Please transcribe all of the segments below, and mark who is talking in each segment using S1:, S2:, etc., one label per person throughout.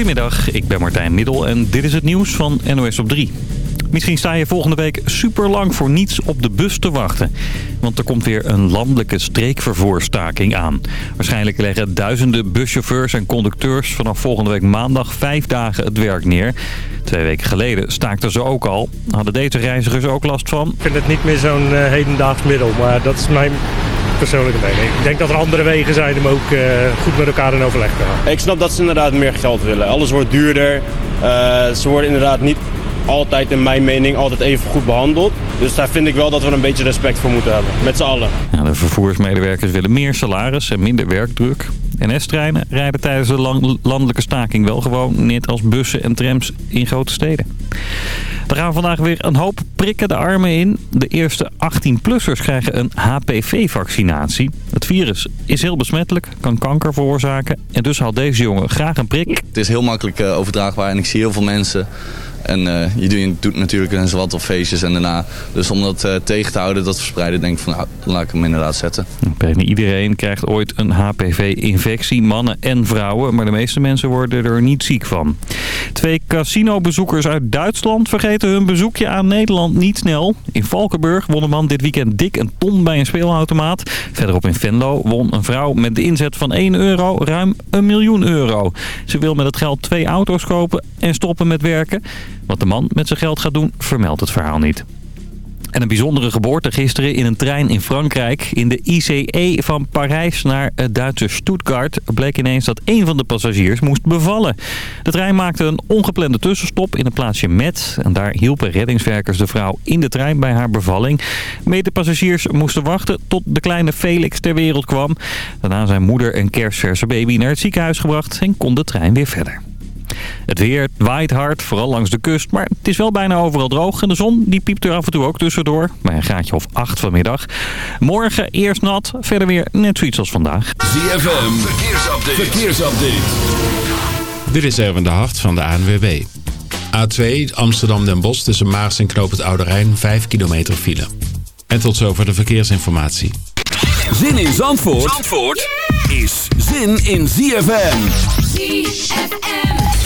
S1: Goedemiddag, ik ben Martijn Middel en dit is het nieuws van NOS op 3. Misschien sta je volgende week super lang voor niets op de bus te wachten. Want er komt weer een landelijke streekvervoerstaking aan. Waarschijnlijk leggen duizenden buschauffeurs en conducteurs vanaf volgende week maandag vijf dagen het werk neer. Twee weken geleden staakten ze ook al. Hadden deze reizigers ook last van?
S2: Ik vind het niet meer zo'n uh, hedendaags middel, maar dat is mijn persoonlijke mening. Ik denk dat er andere wegen zijn om ook uh, goed met elkaar in overleg te gaan.
S3: Ik snap dat ze inderdaad meer geld willen. Alles wordt duurder. Uh, ze worden inderdaad niet altijd in mijn mening altijd even goed behandeld. Dus daar vind ik wel dat we een beetje respect voor moeten hebben. Met z'n allen.
S1: Ja, de vervoersmedewerkers willen meer salaris en minder werkdruk. NS-treinen rijden tijdens de landelijke staking wel gewoon net als bussen en trams in grote steden. Er gaan vandaag weer een hoop prikken de armen in. De eerste 18-plussers krijgen een HPV-vaccinatie. Het virus is heel besmettelijk, kan kanker veroorzaken. En dus haalt deze jongen graag een prik.
S4: Het is heel makkelijk overdraagbaar en ik zie heel veel mensen en uh, je doet natuurlijk eens wat op feestjes en daarna. Dus om dat uh, tegen te houden, dat verspreiden, denk ik van nou, laat ik hem inderdaad zetten.
S1: Bijna iedereen krijgt ooit een HPV-infectie, mannen en vrouwen. Maar de meeste mensen worden er niet ziek van. Twee casinobezoekers uit Duitsland vergeten hun bezoekje aan Nederland niet snel. In Valkenburg won een man dit weekend dik een ton bij een speelautomaat. Verderop in Venlo won een vrouw met de inzet van 1 euro ruim een miljoen euro. Ze wil met het geld twee auto's kopen en stoppen met werken. Wat de man met zijn geld gaat doen, vermeldt het verhaal niet. En een bijzondere geboorte gisteren in een trein in Frankrijk. In de ICE van Parijs naar het Duitse Stuttgart bleek ineens dat een van de passagiers moest bevallen. De trein maakte een ongeplande tussenstop in het plaatsje Met. En daar hielpen reddingswerkers de vrouw in de trein bij haar bevalling. Medepassagiers moesten wachten tot de kleine Felix ter wereld kwam. Daarna zijn moeder en kerstverse baby naar het ziekenhuis gebracht en kon de trein weer verder. Het weer waait hard, vooral langs de kust. Maar het is wel bijna overal droog. En de zon die piept er af en toe ook tussendoor. Bij een graadje of 8 vanmiddag. Morgen eerst nat, verder weer net zoiets als vandaag.
S5: ZFM, verkeersupdate. verkeersupdate.
S6: Dit is Erwin de Hart van de ANWB. A2 Amsterdam-Den Bosch tussen Maars en Knoop het Oude Rijn 5 kilometer file. En tot zover de verkeersinformatie.
S5: Zin in Zandvoort, Zandvoort is zin in ZFM. ZFM.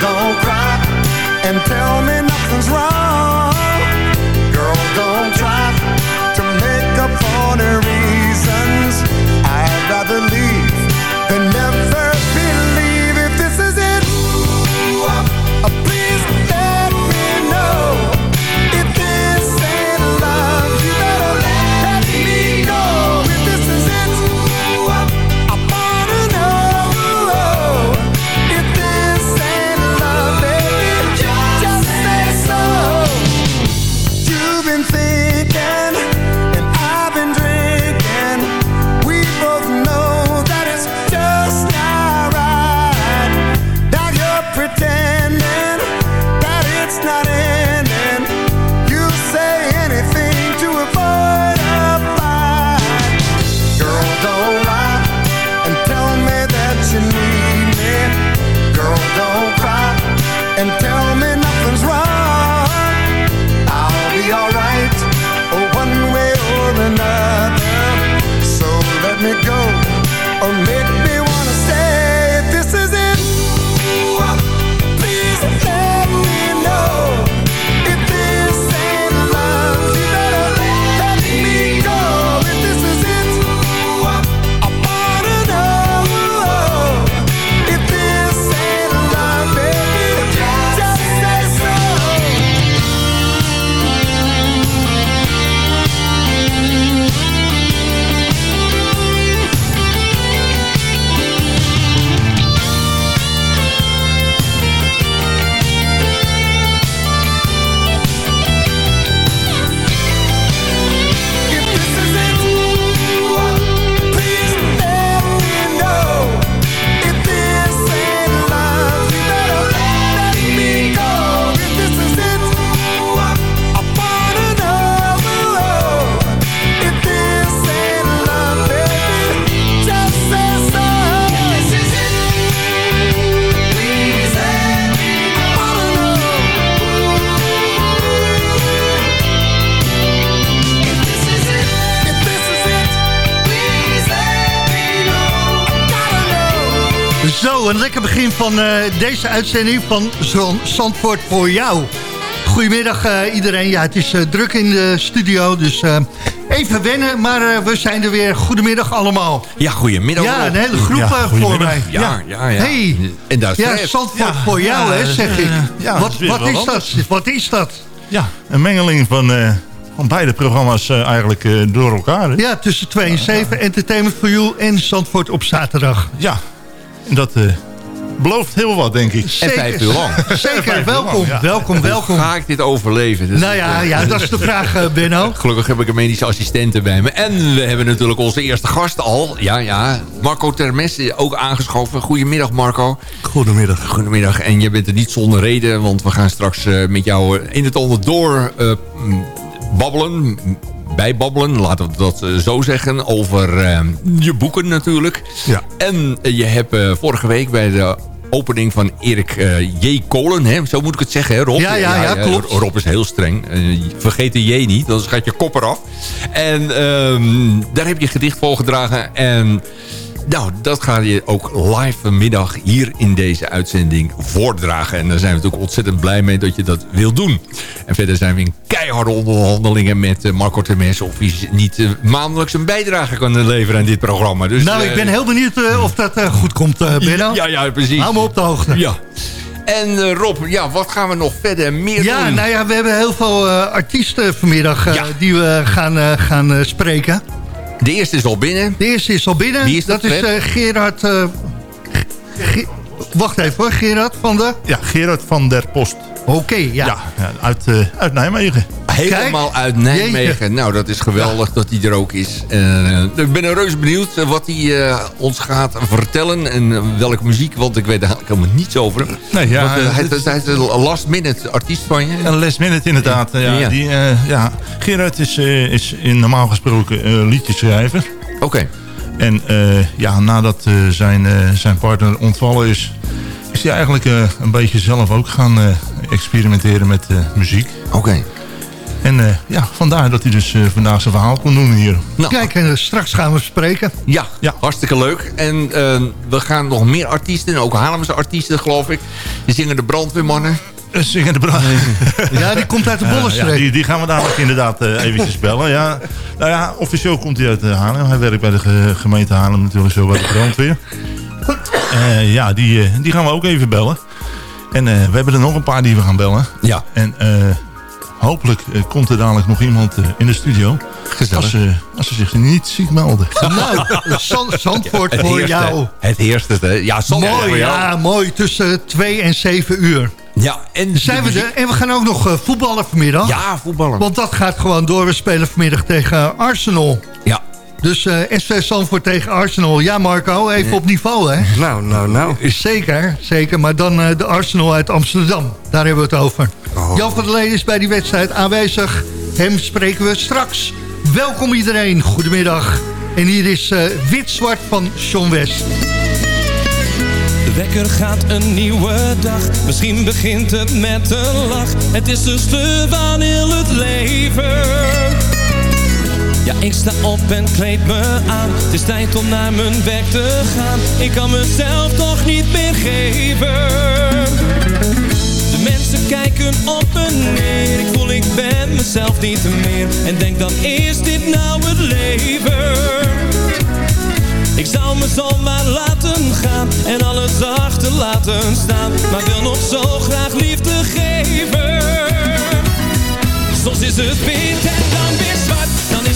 S7: Don't cry and tell me nothing's wrong. Een lekker begin van uh, deze uitzending van Zandvoort voor jou. Goedemiddag uh, iedereen. Ja, het is uh, druk in de studio, dus even wennen. Maar we zijn er weer. Goedemiddag allemaal.
S8: Ja, goedemiddag.
S7: Ja, een hele groep ja, voor mij.
S8: Ja, ja, ja.
S7: Hey.
S8: En daar
S7: ja, Zandvoort voor jou, hè, zeg ik. wat, wat is dat? Wat is dat?
S9: Ja, een mengeling van van beide programma's uh, eigenlijk uh, door elkaar. Hè?
S7: Ja, tussen 2 en 7. Entertainment for You en Zandvoort op zaterdag.
S9: Ja, dat uh, belooft heel wat, denk ik.
S8: Zeker, en vijf uur lang.
S7: Zeker, welkom, ja. welkom, welkom.
S8: Hoe ga ik dit overleven?
S7: Dus nou ja, ja, dat is de vraag, Benno.
S8: Gelukkig heb ik een medische assistente bij me. En we hebben natuurlijk onze eerste gast al. Ja, ja, Marco Termes ook aangeschoven. Goedemiddag, Marco.
S9: Goedemiddag.
S8: Goedemiddag. En je bent er niet zonder reden, want we gaan straks met jou in het onderdoor babbelen, bijbabbelen, laten we dat eh, zo zeggen, over uh, je boeken natuurlijk.
S9: Ja.
S8: En je hebt uh, vorige week bij de opening van Erik uh, J. Kolen, hè? zo moet ik het zeggen, hè, Rob?
S7: Ja, ja, ja, klopt.
S8: Rob is heel streng. vergeet de J niet, dan gaat je kop eraf. En uh, daar heb je gedicht volgedragen en... Nou, dat ga je ook live vanmiddag hier in deze uitzending voordragen. En daar zijn we natuurlijk ontzettend blij mee dat je dat wil doen. En verder zijn we in keiharde onderhandelingen met eh, Marco Temes... of hij niet uh, maandelijks een bijdrage kan leveren aan dit programma. Dus,
S7: nou, ik ben heel benieuwd of dat goed komt, Benno.
S8: Ja, ja, precies.
S7: Hou me op de hoogte.
S8: Ja. En Rob, ja, wat gaan we nog verder meer
S7: ja,
S8: doen?
S7: Ja, nou ja, we hebben heel veel artiesten vanmiddag ja. die we gaan, gaan spreken.
S8: De eerste is al binnen.
S7: De eerste is al binnen.
S8: Wie is dat?
S7: Dat is uh, Gerard... Uh, Ge wacht even hoor, Gerard van de...
S9: Ja, Gerard van der Post.
S7: Oké, okay, ja.
S9: ja. uit, uh, uit Nijmegen.
S8: Helemaal uit Nijmegen. Jeetje. Nou, dat is geweldig ja. dat hij er ook is. Uh, ik ben reuze benieuwd wat hij uh, ons gaat vertellen. En welke muziek, want ik weet er helemaal niets over.
S9: Nee, ja,
S8: want, uh, hij, hij, is een last minute artiest van je.
S9: Een last minute inderdaad. Ja, ja. Die, ja. Gerard is, is in normaal gesproken liedjeschrijver.
S8: Oké. Okay.
S9: En ja, nadat zijn, zijn partner ontvallen is is hij eigenlijk uh, een beetje zelf ook gaan uh, experimenteren met uh, muziek.
S8: Oké. Okay.
S9: En ja, vandaar dat hij dus vandaag zijn verhaal kon doen hier.
S7: Nou. Kijk, en straks gaan we spreken.
S8: Ja, ja. hartstikke leuk. En we gaan nog meer artiesten, ook Haarlemse artiesten geloof ik. Die zingen de brandweermannen.
S9: Zingen de brandweer.
S7: Ja, die komt uit de Bollenstreek.
S9: Ja, die, die, gaan we dadelijk inderdaad eventjes bellen. Ja, nou ja, officieel komt hij uit Haarlem. Hij werkt bij de gemeente Haarlem natuurlijk zo bij de brandweer. Ja, die, die gaan we ook even bellen. En we hebben er nog een paar die we gaan bellen.
S8: Ja.
S9: En uh, hopelijk komt er dadelijk nog iemand in de studio. Als ze, als ze zich niet ziek melden.
S7: Nou, Zandvoort voor
S8: heerste,
S7: jou.
S8: Het eerste, hè? Ja, Zandvoort
S7: mooi,
S8: voor jou.
S7: Ja, mooi. Tussen 2 en 7 uur.
S8: Ja, en,
S7: Zijn we er? en we gaan ook nog voetballen vanmiddag.
S8: Ja, voetballen.
S7: Want dat gaat gewoon door. We spelen vanmiddag tegen Arsenal.
S8: Ja.
S7: Dus uh, SV Zandvoort tegen Arsenal. Ja, Marco, even op niveau, hè?
S8: Nou, nou, nou.
S7: Zeker, zeker. Maar dan uh, de Arsenal uit Amsterdam. Daar hebben we het over. Oh. Jan van der Leen is bij die wedstrijd aanwezig. Hem spreken we straks. Welkom iedereen, goedemiddag. En hier is uh, Wit-Zwart van Sean West.
S10: De wekker gaat een nieuwe dag. Misschien begint het met een lach. Het is de sleur van heel het leven. Ja, ik sta op en kleed me aan. Het is tijd om naar mijn werk te gaan. Ik kan mezelf toch niet meer geven. De mensen kijken op en neer. Ik voel ik ben mezelf niet meer. En denk dan is dit nou het leven? Ik zou me zomaar laten gaan en alles achter laten staan. Maar wil nog zo graag liefde geven. Soms is het wit en dan weer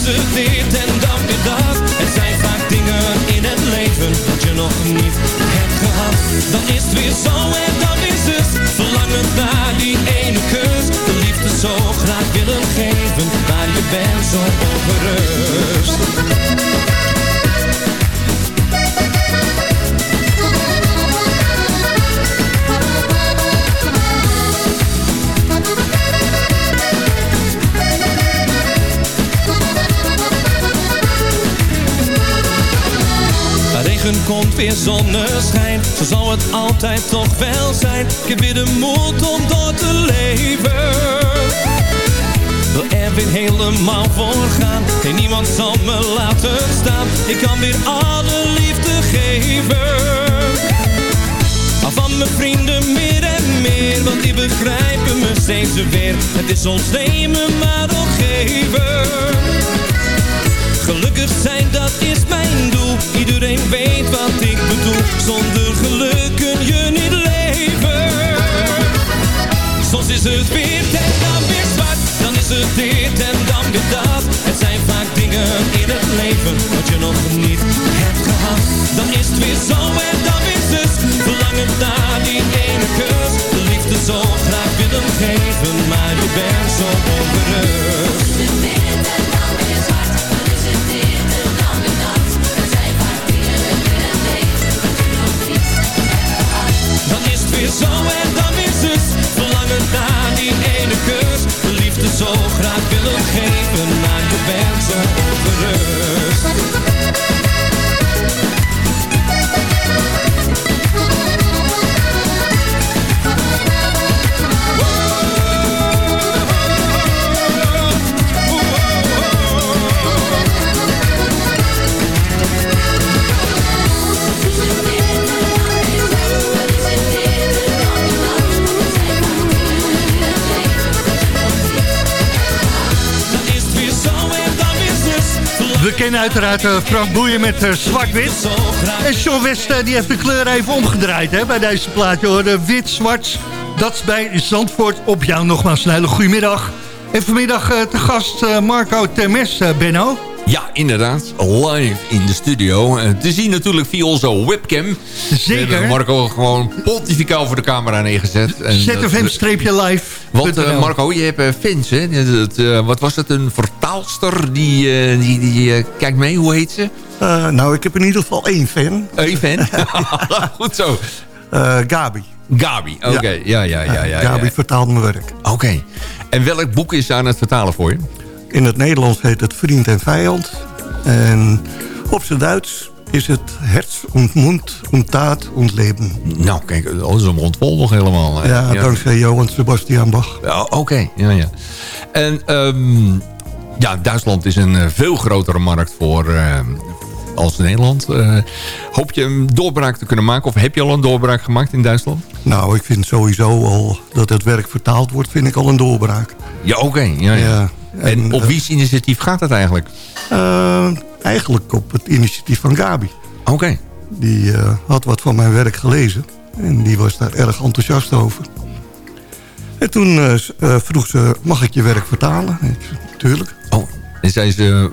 S10: dit en dan weer dat. Het zijn vaak dingen in het leven dat je nog niet hebt gehad. Dan is het weer zo en dan is het verlangen naar die ene kus. De liefde zo graag willen geven, maar je bent zo ongerust. Komt weer zonneschijn, zo zal het altijd toch wel zijn. Ik heb weer de moed om door te leven. Wil er weer helemaal voor gaan, geen niemand zal me laten staan. Ik kan weer alle liefde geven. van mijn vrienden meer en meer, want die begrijpen me steeds weer. Het is ons nemen, maar ook geven. Gelukkig zijn, dat is mijn doel. Iedereen weet wat ik bedoel. Zonder geluk kun je niet leven. Soms is het wit en dan weer zwart. Dan is het dit en dan weer dat. Het zijn vaak dingen in het leven wat je nog niet hebt gehad. Dan is het weer zo en dan weer zus. Verlangen naar die ene kus. De liefde zo graag willen geven, maar je bent zo ongerust. Graag willen geven Maar je bent zo ongerust
S7: kennen uiteraard eh, Frank Boeien met eh, zwart-wit. En John West die heeft de kleur even omgedraaid hè, bij deze plaatje. Hoor. Wit-zwart, dat bij Zandvoort op jou nogmaals een hele goede middag. En vanmiddag eh, te gast Marco Termes, Benno.
S8: Ja, inderdaad. Live in de studio. Te zien natuurlijk via onze webcam. We
S7: Zeker.
S8: hebben Marco gewoon pontificaal voor de camera neergezet. En dat-
S7: ZFM-live.
S8: Want eh, Marco, je hebt eh, fans, hè? Het, eh, wat was het? Een vertaalster die, eh, die, die eh, kijkt mee. Hoe heet ze?
S11: Eh, nou, ik heb in ieder geval één fan.
S8: Een fan. Goed zo.
S11: Eh, Gabi.
S8: Gabi, oké. Ja, ja, ja. ja, ja,
S11: Gabi
S8: ja.
S11: vertaalt mijn werk.
S8: Oké. En welk boek is ze aan het vertalen voor je?
S11: In het Nederlands heet het Vriend en Vijand. En op zijn Duits is het Herz und Mund und Taat und Leben.
S8: Nou, kijk, dat is een mond nog helemaal. hè.
S11: Ja, dankzij Johan Sebastian Bach.
S8: Ja, Oké, ja, ja. En ehm, ja, Duitsland is een eh, veel grotere markt voor eh, als Nederland. Eh, hoop je een doorbraak te kunnen maken? Of heb je al een doorbraak gemaakt in Duitsland?
S11: Nou, ik vind sowieso al dat het werk vertaald wordt, vind ik al een doorbraak.
S8: Ja, oké. ja, ja.
S11: Ja,
S8: En,
S11: en,
S8: op
S11: eh,
S8: wie's initiatief gaat het eigenlijk?
S11: Eigenlijk op het initiatief van Gabi.
S8: Oké.
S11: Die eh, had wat van mijn werk gelezen. En die was daar erg enthousiast over. En toen eh, eh, vroeg ze, mag ik je werk vertalen? Ik zei, Tuurlijk.
S8: Oh, en zij is eh,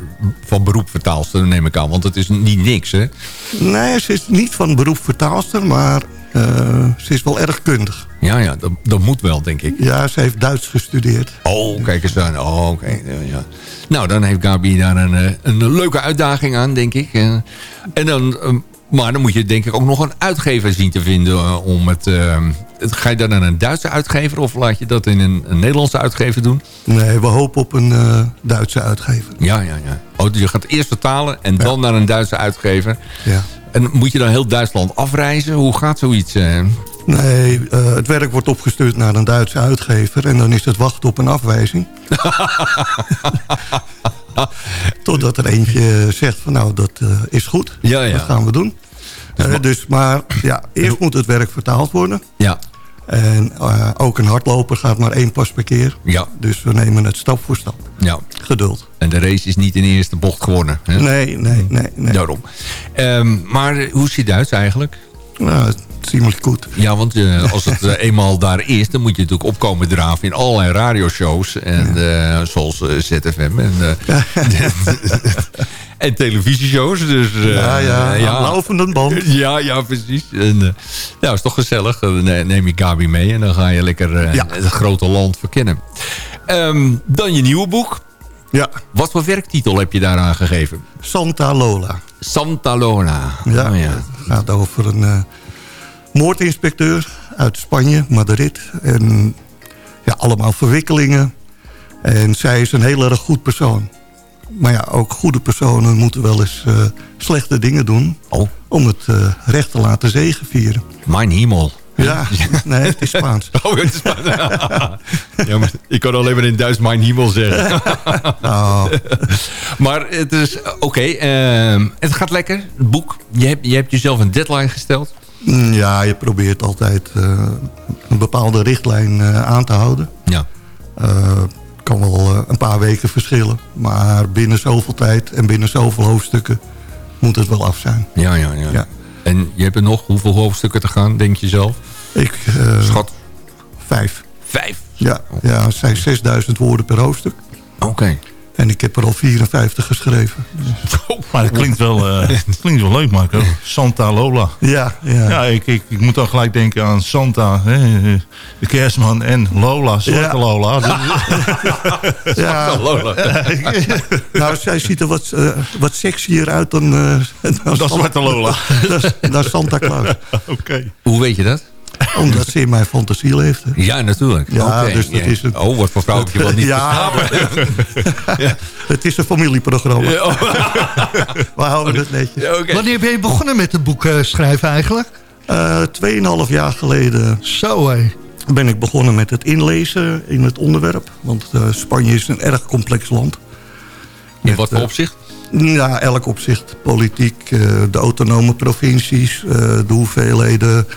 S8: van beroep vertaalster, neem ik aan. Want het is niet niks, hè?
S11: Nee, ze is niet van beroep vertaalster, maar eh, ze is wel erg kundig.
S8: Ja, ja, dat, dat moet wel, denk ik.
S11: Ja, ze heeft Duits gestudeerd.
S8: Oh, kijk eens aan. Oh, oké. Ja, ja. Nou, dan heeft Gabi daar een, eh, een leuke uitdaging aan, denk ik. Eh, En dan, maar dan moet je denk ik ook nog een uitgever zien te vinden om het... Ga je dan naar een Duitse uitgever of laat je dat in een, een Nederlandse uitgever doen?
S11: Nee, we hopen op een Duitse uitgever.
S8: Ja, ja, ja. Oh, dus je gaat eerst vertalen en dan naar een Duitse uitgever.
S11: Ja.
S8: En moet je dan heel Duitsland afreizen? Hoe gaat zoiets? eh?
S11: Nee, eh, het werk wordt opgestuurd naar een Duitse uitgever... en dan is het wachten op een afwijzing. Totdat er eentje zegt van nou, dat eh, is goed.
S8: Ja, ja.
S11: Dat gaan we doen. Dus, maar ja, eerst moet het werk vertaald worden.
S8: Ja,
S11: En eh, ook een hardloper gaat maar één pas per keer.
S8: ja,
S11: Dus we nemen het stap voor stap.
S8: ja.
S11: Geduld.
S8: En de race is niet in de eerste bocht gewonnen. Hè?
S11: Nee, nee, nee. nee.
S8: Daarom. Ehm, maar hoe is je Duits eigenlijk?
S11: Nou, ziemlich goed.
S8: Ja, want eh, als het eh, eenmaal daar is... dan moet je natuurlijk opkomen draven in allerlei radioshows. En, eh, zoals ZFM en, eh, en televisieshows. Dus,
S11: ja, ja,
S8: ja.
S11: lopende band.
S8: Ja, ja, precies. En, nou, is toch gezellig. Dan neem je Gabi mee en dan ga je lekker
S11: Ja.
S8: het grote land verkennen. Ehm, dan je nieuwe boek.
S11: Ja,
S8: Wat voor werktitel heb je daaraan gegeven?
S11: Santa Lola.
S8: Santa Lona.
S11: Ja,
S8: Oh, ja.
S11: Het gaat over een eh, moordinspecteur uit Spanje, Madrid. En ja, allemaal verwikkelingen. En zij is een heel erg goed persoon. Maar ja, ook goede personen moeten wel eens eh, slechte dingen doen...
S8: Oh,
S11: om het eh, recht te laten zegenvieren.
S8: mijn hemel.
S11: Ja, nee, het is Spaans.
S8: Oh, het is ja, maar ik kan alleen maar in Duits mijn hemel zeggen.
S11: Nou,
S8: maar het is oké. ehm, het gaat lekker. Het boek. Je hebt, je hebt jezelf een deadline gesteld.
S11: Mm, Ja, je probeert altijd eh, een bepaalde richtlijn eh, aan te houden.
S8: Ja.
S11: Eh, kan wel een paar weken verschillen. Maar binnen zoveel tijd en binnen zoveel hoofdstukken moet het wel af zijn.
S8: Ja, ja, ja.
S11: Ja.
S8: En je hebt er nog hoeveel hoofdstukken te gaan, denk je zelf?
S11: Ik, eh,
S8: Schat.
S11: Vijf.
S8: Vijf?
S11: Ja, ja, het zijn 6000 woorden per hoofdstuk.
S8: Oké.
S11: En ik heb er al 54 geschreven.
S9: Maar het klinkt wel, eh, klinkt wel leuk, Marco. Santa Lola.
S11: Ja, ja.
S9: Ja, ik, ik, ik moet dan gelijk denken aan Santa, hè, de kerstman en Lola, Zwarte
S11: Ja.
S9: Lola.
S11: Ja. nou, zij ziet er wat, eh, wat sexier uit dan, eh dan,
S9: Dan Zwarte Lola.
S11: dan, dan Santa Claus.
S9: Oké.
S8: Hoe weet je dat?
S11: Omdat ze in mijn fantasie leeft. hè.
S8: Ja, natuurlijk.
S11: Ja, dus dat
S8: ja.
S11: is het.
S8: Oh, wat voor vrouw heb je wel niet
S11: Ja,
S8: verslapen.
S11: Het is een familieprogramma.
S8: Ja, oh.
S11: We houden het netjes.
S8: Ja.
S7: Wanneer ben je begonnen met het boek eh, schrijven eigenlijk?
S11: Eh, Tweeënhalf jaar geleden
S7: Zo hé.
S11: ben ik begonnen met het inlezen in het onderwerp. Want eh, Spanje is een erg complex land.
S8: In wat voor opzicht?
S11: Ja, elk opzicht. Politiek, eh, de autonome provincies, eh, de hoeveelheden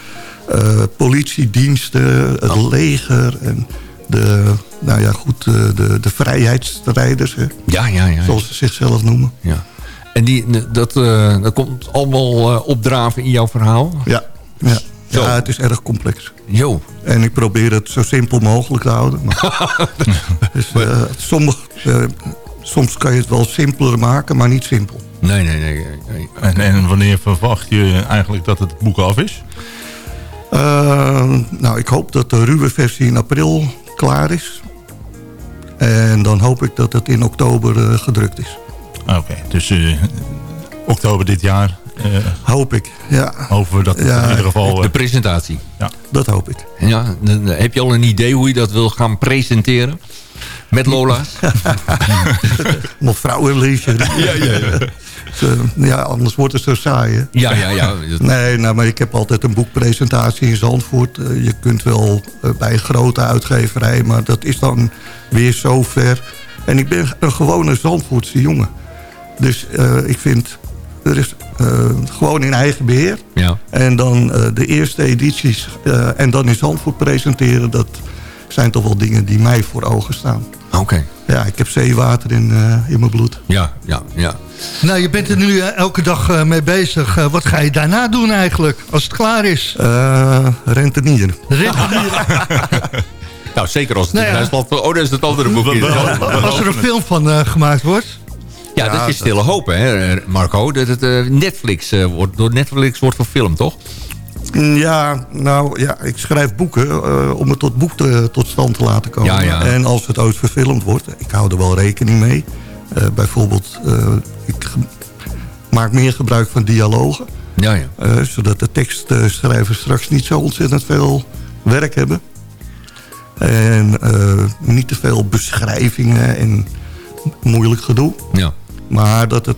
S11: politiediensten, het leger en de, nou ja, goed, eh, de, de vrijheidsstrijders, hè,
S8: Ja, ja, ja.
S11: zoals ze zichzelf noemen.
S8: ja. En die, dat, eh, dat komt allemaal eh, opdraven in jouw verhaal?
S11: Ja, ja.
S8: Zo.
S11: ja, het is erg complex.
S8: Jo.
S11: En ik probeer het zo simpel mogelijk te houden. Maar, dus, eh, sommig, eh, soms kan je het wel simpeler maken, maar niet simpel.
S8: Nee, nee, nee. nee.
S9: En, en wanneer verwacht je eigenlijk dat het boek af is?
S11: Eh, nou, ik hoop dat de ruwe versie in april klaar is. En dan hoop ik dat het in oktober eh, gedrukt is.
S9: Oké, dus eh, oktober dit jaar eh,
S11: Hoop ik, ja.
S9: hopen we dat
S11: Ja,
S9: in ieder geval...
S8: De presentatie.
S11: Dat hoop ik.
S8: Ja, dan heb je al een idee hoe je dat wil gaan presenteren? Met Lola's?
S11: Nog vrouwenlezen. ja, ja, ja. ja, anders wordt het zo saai, hè?
S8: Ja, ja, ja.
S11: Nee, nou, maar ik heb altijd een boekpresentatie in Zandvoort. Eh, je kunt wel eh, bij een grote uitgeverij, maar dat is dan weer zo ver. En ik ben een gewone Zandvoortse jongen. Dus eh, ik vind, er is gewoon in eigen beheer.
S8: Ja.
S11: En dan de eerste edities en dan in Zandvoort presenteren... dat zijn toch wel dingen die mij voor ogen staan.
S8: Oké.
S11: Ja, ik heb zeewater in, eh, in mijn bloed.
S8: Ja, ja, ja.
S7: Nou, je bent er nu elke dag eh, mee bezig. Eh, wat ga je daarna doen eigenlijk, als het klaar is?
S11: Eh rentenier.
S7: Rentenier.
S8: Nou, zeker als het
S7: Nou
S8: in
S7: ja.
S8: Duitsland... Oh, dat is het andere boekje.
S7: Als er een film van eh, gemaakt wordt.
S8: Ja, dat is stille hoop, hè, Marco. Dat het eh, Netflix eh, wordt, door Netflix wordt verfilmd, toch?
S11: Ja, nou ja, ik schrijf boeken eh, om het tot boek te, tot stand te laten komen.
S8: Ja, ja.
S11: En als het ooit verfilmd wordt, ik hou er wel rekening mee. Eh, bijvoorbeeld, eh, ik maak meer gebruik van dialogen.
S8: Ja, ja.
S11: zodat de tekstschrijvers straks niet zo ontzettend veel werk hebben. En niet te veel beschrijvingen en moeilijk gedoe.
S8: ja.
S11: Maar dat het,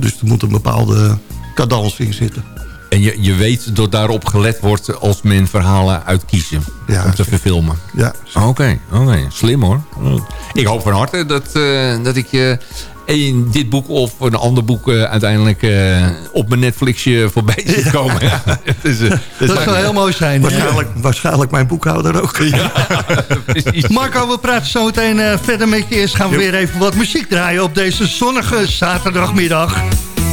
S11: dus er moet een bepaalde cadans in zitten.
S8: En je, je weet dat daarop gelet wordt als men verhalen uitkiezen
S11: Ja,
S8: om te verfilmen.
S11: Ja,
S8: Oké, oké. Slim hoor. Ik hoop van harte dat, eh, dat ik je een, dit boek of een ander boek eh, uiteindelijk eh, op mijn Netflixje voorbij zie komen. Ja.
S7: Dat zou heel mooi zijn.
S11: Waarschijnlijk, waarschijnlijk mijn boekhouder ook.
S7: Marco, we praten zo meteen verder met je. Eerst gaan we weer even wat muziek draaien op deze zonnige zaterdagmiddag.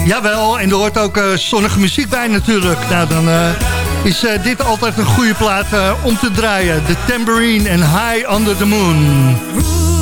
S7: Jawel, en er hoort ook eh, zonnige muziek bij natuurlijk. Nou, dan eh, is eh, dit altijd een goede plaat om te draaien. The Tambourine en High Under the Moon.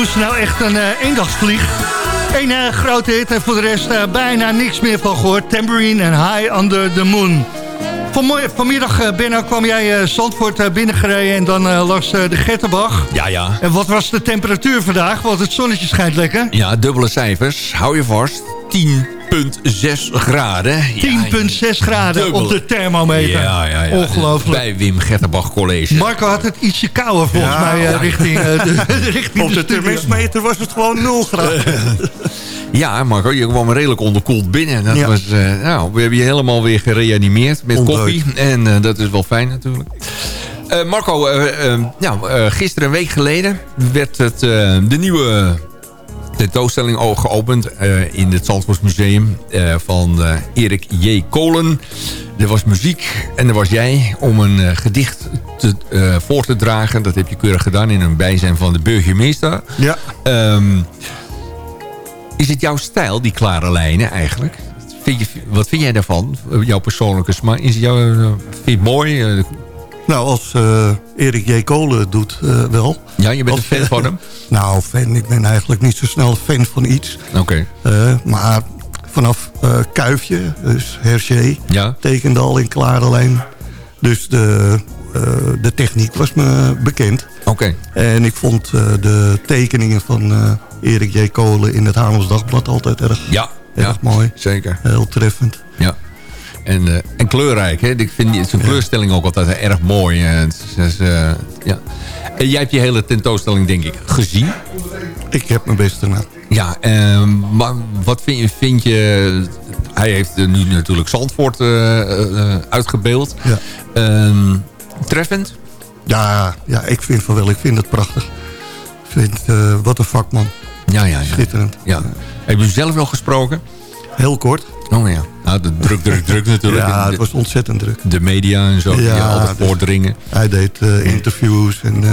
S7: Ze nou echt een uh, eendagsvlieg. Eén uh, grote hit en voor de rest uh, bijna niks meer van gehoord. Tambourine en High Under the Moon. Van, vanmiddag, Benno, kwam jij Zandvoort binnengereden en dan langs de Gettenbach.
S8: Ja, ja.
S7: En wat was de temperatuur vandaag? Want het zonnetje schijnt lekker.
S8: Ja, dubbele cijfers. Hou je vast. 10,6 graden.
S7: 10,6 graden Dubbel. op de thermometer.
S8: Ja, ja, ja.
S7: Ongelooflijk.
S8: Bij Wim Gettenbach College.
S7: Marco had het ietsje kouder volgens mij uh, richting, uh, de, richting
S11: Op de, de thermometer was het gewoon 0 graden.
S8: ja, Marco, je kwam redelijk onderkoeld binnen. Dat
S11: ja.
S8: was, uh, nou, we hebben je helemaal weer gereanimeerd met koffie. En dat is wel fijn natuurlijk. Uh, Marco, nou, gisteren een week geleden werd het, de nieuwe tentoonstelling geopend in het Zandvoortsmuseum van Erik J. Kolen. Er was muziek en er was jij om een gedicht te, voor te dragen. Dat heb je keurig gedaan in een bijzijn van de burgemeester.
S11: Ja.
S8: Um, is het jouw stijl, die klare lijnen eigenlijk? Vind je, wat vind jij daarvan? Jouw persoonlijke smaak? Is het jou, vind je het mooi?
S11: Nou, als uh, Erik J. Kolen doet, uh, wel.
S8: Ja, je bent als, een fan van hem?
S11: nou, fan. Ik ben eigenlijk niet zo snel fan van iets.
S8: Oké. Okay.
S11: Uh, maar vanaf Kuifje, dus Hergé,
S8: ja.
S11: tekende al in klare lijn. Dus de, de techniek was me bekend.
S8: Oké. Okay.
S11: En ik vond de tekeningen van Erik J. Kolen in het Hamels Dagblad altijd erg,
S8: ja,
S11: erg
S8: ja,
S11: mooi.
S8: Zeker.
S11: Heel treffend.
S8: Ja. En, uh, en kleurrijk. Hè? Ik vind zijn kleurstelling ook altijd erg mooi. Uh, dus, uh, ja. En jij hebt die hele tentoonstelling denk ik gezien.
S11: Ik heb mijn best gedaan.
S8: Ja, maar wat vind je, vind je... Hij heeft nu natuurlijk Zandvoort uitgebeeld.
S11: Ja.
S8: Ehm, treffend?
S11: Ja, ja, ik vind van wel. Ik vind het prachtig. Ik vind, wat een vakman.
S8: Ja, ja, ja.
S11: Schitterend.
S8: Ja. Heb je zelf nog gesproken?
S11: Heel kort.
S8: Oh ja. Nou, de druk, druk, druk natuurlijk.
S11: ja, het was ontzettend druk.
S8: De media en zo, ja, die altijd dus voordringen.
S11: Hij deed uh, interviews en uh,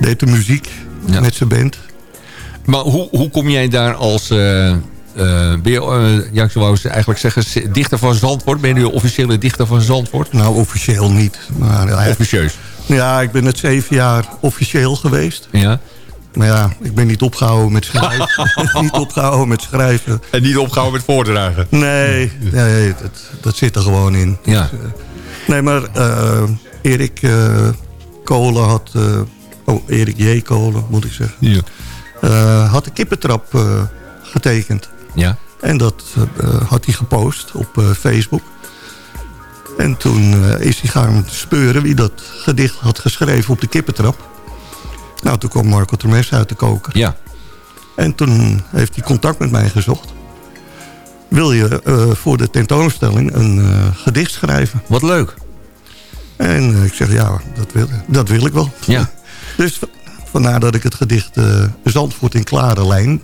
S11: deed de muziek ja. met zijn band.
S8: Maar hoe, hoe kom jij daar als... Uh, je, ja, ik zou eigenlijk zeggen, dichter van Zandvoort? Ben je de officiële dichter van Zandvoort?
S11: Nou, officieel niet. Maar,
S8: Officieus?
S11: Ja, ik ben het zeven jaar officieel geweest.
S8: Ja.
S11: Maar ja, ik ben niet opgehouden met schrijven. niet opgehouden met schrijven.
S8: En niet opgehouden met voordragen?
S11: Nee, nee dat, dat zit er gewoon in.
S8: Ja.
S11: Dus, uh, nee, maar uh, Erik uh, Kolen had... oh, Erik J. Kolen, moet ik zeggen.
S8: Ja.
S11: had de kippentrap getekend.
S8: Ja.
S11: En dat had hij gepost op Facebook. En toen is hij gaan speuren wie dat gedicht had geschreven op de kippentrap. Nou, toen kwam Marco Termes uit de koker.
S8: Ja.
S11: En toen heeft hij contact met mij gezocht. Wil je uh, voor de tentoonstelling een uh, gedicht schrijven?
S8: Wat leuk.
S11: En uh, ik zeg, ja, dat wil, dat wil ik wel.
S8: Ja.
S11: dus vandaar dat ik het gedicht Zandvoort in klare lijn...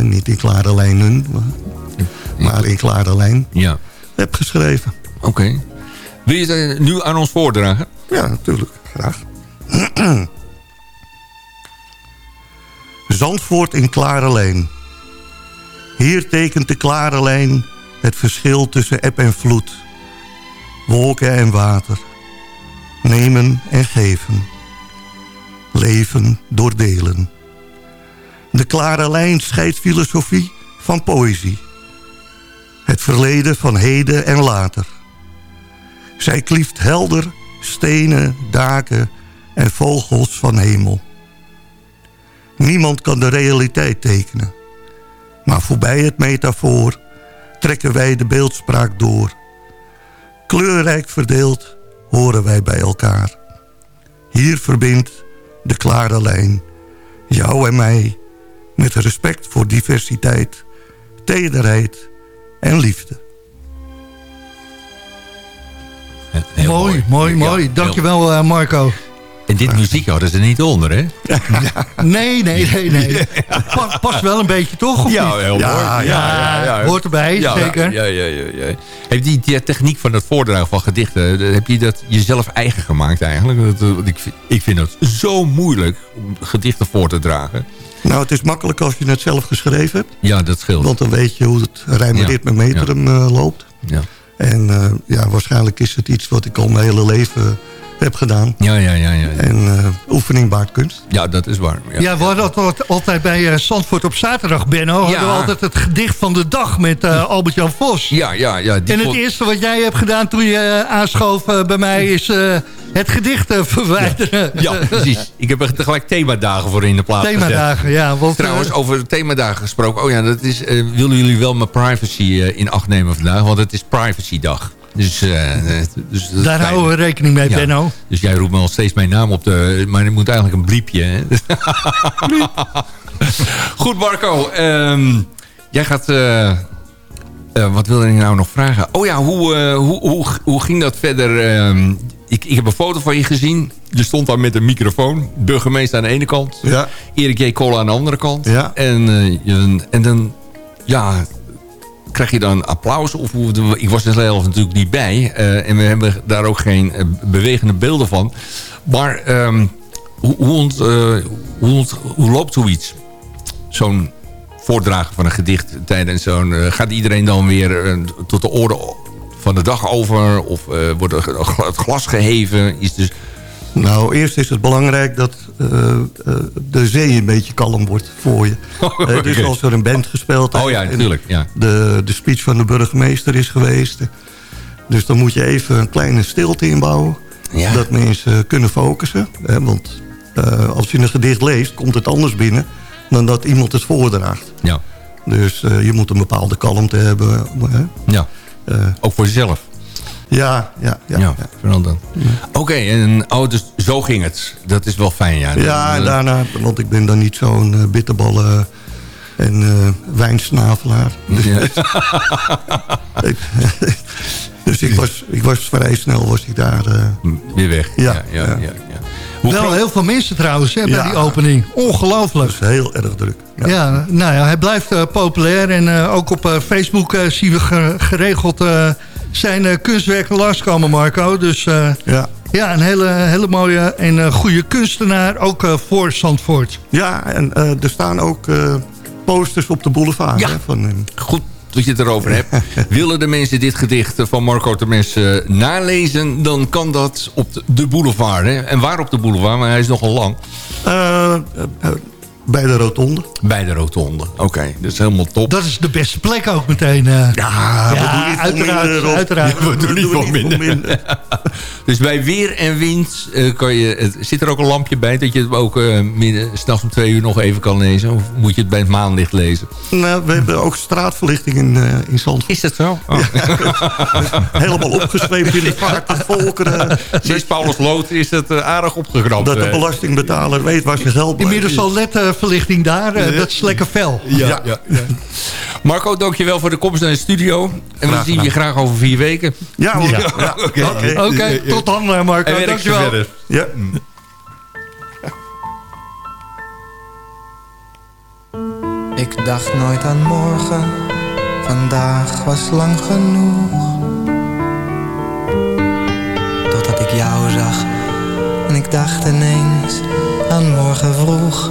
S11: niet in klare lijnen, maar, maar in klare lijn...
S8: Ja.
S11: heb geschreven.
S8: Oké. Okay. Wil je het nu aan ons voordragen?
S11: Ja, natuurlijk. Graag. Zandvoort in klare lijn. Hier tekent de klare lijn het verschil tussen eb en vloed. Wolken en water. Nemen en geven. Leven door delen. De klare lijn scheidt filosofie van poëzie. Het verleden van heden en later. Zij klieft helder stenen, daken en vogels van hemel. Niemand kan de realiteit tekenen. Maar voorbij het metafoor trekken wij de beeldspraak door. Kleurrijk verdeeld horen wij bij elkaar. Hier verbindt de klare lijn jou en mij... met respect voor diversiteit, tederheid en liefde.
S7: Mooi, mooi, mooi, mooi. Dankjewel uh, Marco.
S8: En dit muziek hadden ze niet onder, hè?
S7: Ja. Nee, nee, nee, nee. Pas, pas wel een beetje, toch?
S8: Ja, heel
S7: ja,
S8: mooi.
S7: Ja, ja, ja, hoort erbij, zeker.
S8: Ja, ja, ja, ja. Heb die, die techniek van het voordragen van gedichten... heb je dat jezelf eigen gemaakt eigenlijk? Ik, ik vind het zo moeilijk om gedichten voor te dragen.
S11: Nou, het is makkelijk als je het zelf geschreven hebt.
S8: Ja, dat scheelt.
S11: Want dan weet je hoe het rijmeritme metrum uh, loopt.
S8: Ja.
S11: En uh, ja, waarschijnlijk is het iets wat ik al mijn hele leven heb gedaan.
S8: Ja, ja, ja. ja.
S11: En eh, oefening baart kunst.
S8: Ja, dat is waar. Ja.
S7: Ja, we hadden altijd, altijd bij eh, Zandvoort op zaterdag, Benno... hadden we altijd het gedicht van de dag met eh, Albert-Jan Vos.
S8: Ja, ja, ja. die
S7: en het
S8: vond-
S7: eerste wat jij hebt gedaan toen je aanschoof bij mij... is eh, het gedicht verwijderen.
S8: Ja, precies. Ik heb er tegelijk themadagen voor in de plaats gezet.
S7: Themadagen, ja. Want,
S8: Trouwens, over themadagen gesproken. Oh ja, dat is, eh, willen jullie wel mijn privacy eh, in acht nemen vandaag? Want het is privacy dag. Dus, eh, eh, dus
S7: daar
S8: fijn.
S7: houden we rekening mee,
S8: Ja.
S7: Benno.
S8: Dus jij roept me al steeds mijn naam op de... Maar er moet eigenlijk een bliepje. Hè? Goed, Marco. ehm, jij gaat... eh, eh, wat wilde ik nou nog vragen? Oh ja, hoe, eh, hoe, hoe, hoe ging dat verder? Ehm, ik, ik heb een foto van je gezien. Je stond daar met een microfoon. Burgemeester aan de ene kant.
S11: Ja.
S8: Erik J. Kool aan de andere kant.
S11: Ja.
S8: En, eh, je, en dan... Ja, krijg je dan applaus? Of, ik was er zelf natuurlijk niet bij. eh, en we hebben daar ook geen eh, bewegende beelden van. Maar ehm, hoe, hoe, ont- hoe loopt zoiets? Zo'n voordragen van een gedicht tijdens zo'n... gaat iedereen dan weer tot de orde van de dag over? Of wordt het glas geheven? Is dus...
S11: Nou, eerst is het belangrijk dat eh, eh, de zee een beetje kalm wordt voor je. Eh, dus
S8: Oké.
S11: als er een band gespeeld
S8: Oh
S11: heeft
S8: ja,
S11: en
S8: natuurlijk. Ja.
S11: De, de speech van de burgemeester is geweest. Dus dan moet je even een kleine stilte inbouwen.
S8: Ja.
S11: Dat mensen kunnen focussen. Hè, want eh, als je een gedicht leest, komt het anders binnen... dan dat iemand het voordraagt.
S8: Ja.
S11: Dus eh, je moet een bepaalde kalmte hebben. Hè.
S8: Ja.
S11: Eh,
S8: Ook voor jezelf.
S11: Ja, ja, ja.
S8: Ja, dan. Oké, en oh, dus zo ging het. Dat is wel fijn, ja.
S11: Ja, en
S8: Dan-
S11: daarna, want ik ben dan niet zo'n eh, bitterballen en eh wijnsnavelaar. Dus,
S8: Ja.
S11: ik, dus ik, was, ik was vrij snel was ik daar. eh,
S8: Weer weg.
S11: Ja,
S8: ja, ja.
S11: ja.
S8: ja, ja. Hoe
S7: Wel heel veel mensen trouwens hè, bij
S11: Ja.
S7: die opening. Ongelooflijk.
S11: dat is heel erg druk. Ja.
S7: Ja, nou ja, hij blijft eh, populair. En eh, ook op eh, Facebook eh, zien we ge- geregeld eh, zijn eh, kunstwerken langskomen, Marco. Dus eh,
S11: Ja.
S7: ja, een hele, hele mooie en eh, goede kunstenaar, ook voor Zandvoort.
S11: ja, en eh, er staan ook eh, posters op de boulevard.
S8: Ja.
S11: Hè, van.
S8: Goed dat je het erover hebt. Willen de mensen dit gedicht van Marco Termes nalezen... dan kan dat op de- de boulevard. Hè? En waar op de boulevard? Maar hij is nogal lang.
S11: Bij de rotonde.
S8: Bij de rotonde. Oké, dat is helemaal top.
S7: Dat is de beste plek ook meteen. eh.
S11: Ja, we doen niet
S7: uiteraard.
S11: minder,
S7: uiteraard.
S8: we doen niet voor minder. Dus bij weer en wind eh, kan je... Het, zit er ook een lampje bij dat je het ook eh midden, s'nachts om twee uur nog even kan lezen? Of moet je het bij het maanlicht lezen?
S11: Nou, we hebben ook straatverlichting in, eh in Zandvoort.
S8: Is dat zo? Oh.
S11: Helemaal opgeschreven in de vaart de volkeren.
S8: Sinds Paulus Lood is het aardig opgegrapt.
S11: Dat de belastingbetaler weet waar zijn geld blijft.
S7: Inmiddels al ledverlichting daar, eh, dat is lekker fel.
S8: Ja, ja. Marco, dankjewel voor de komst naar de studio. En we zien je graag over vier weken.
S11: Ja hoor.
S7: Ja.
S11: Ja.
S8: Oké.
S11: Oké.
S7: Oké, tot dan eh,
S8: En
S7: Marco.
S8: ze
S7: Dankjewel.
S8: verder.
S11: Ja.
S5: Ik dacht nooit aan morgen, vandaag was lang genoeg. Totdat ik jou zag en ik dacht ineens aan morgen vroeg.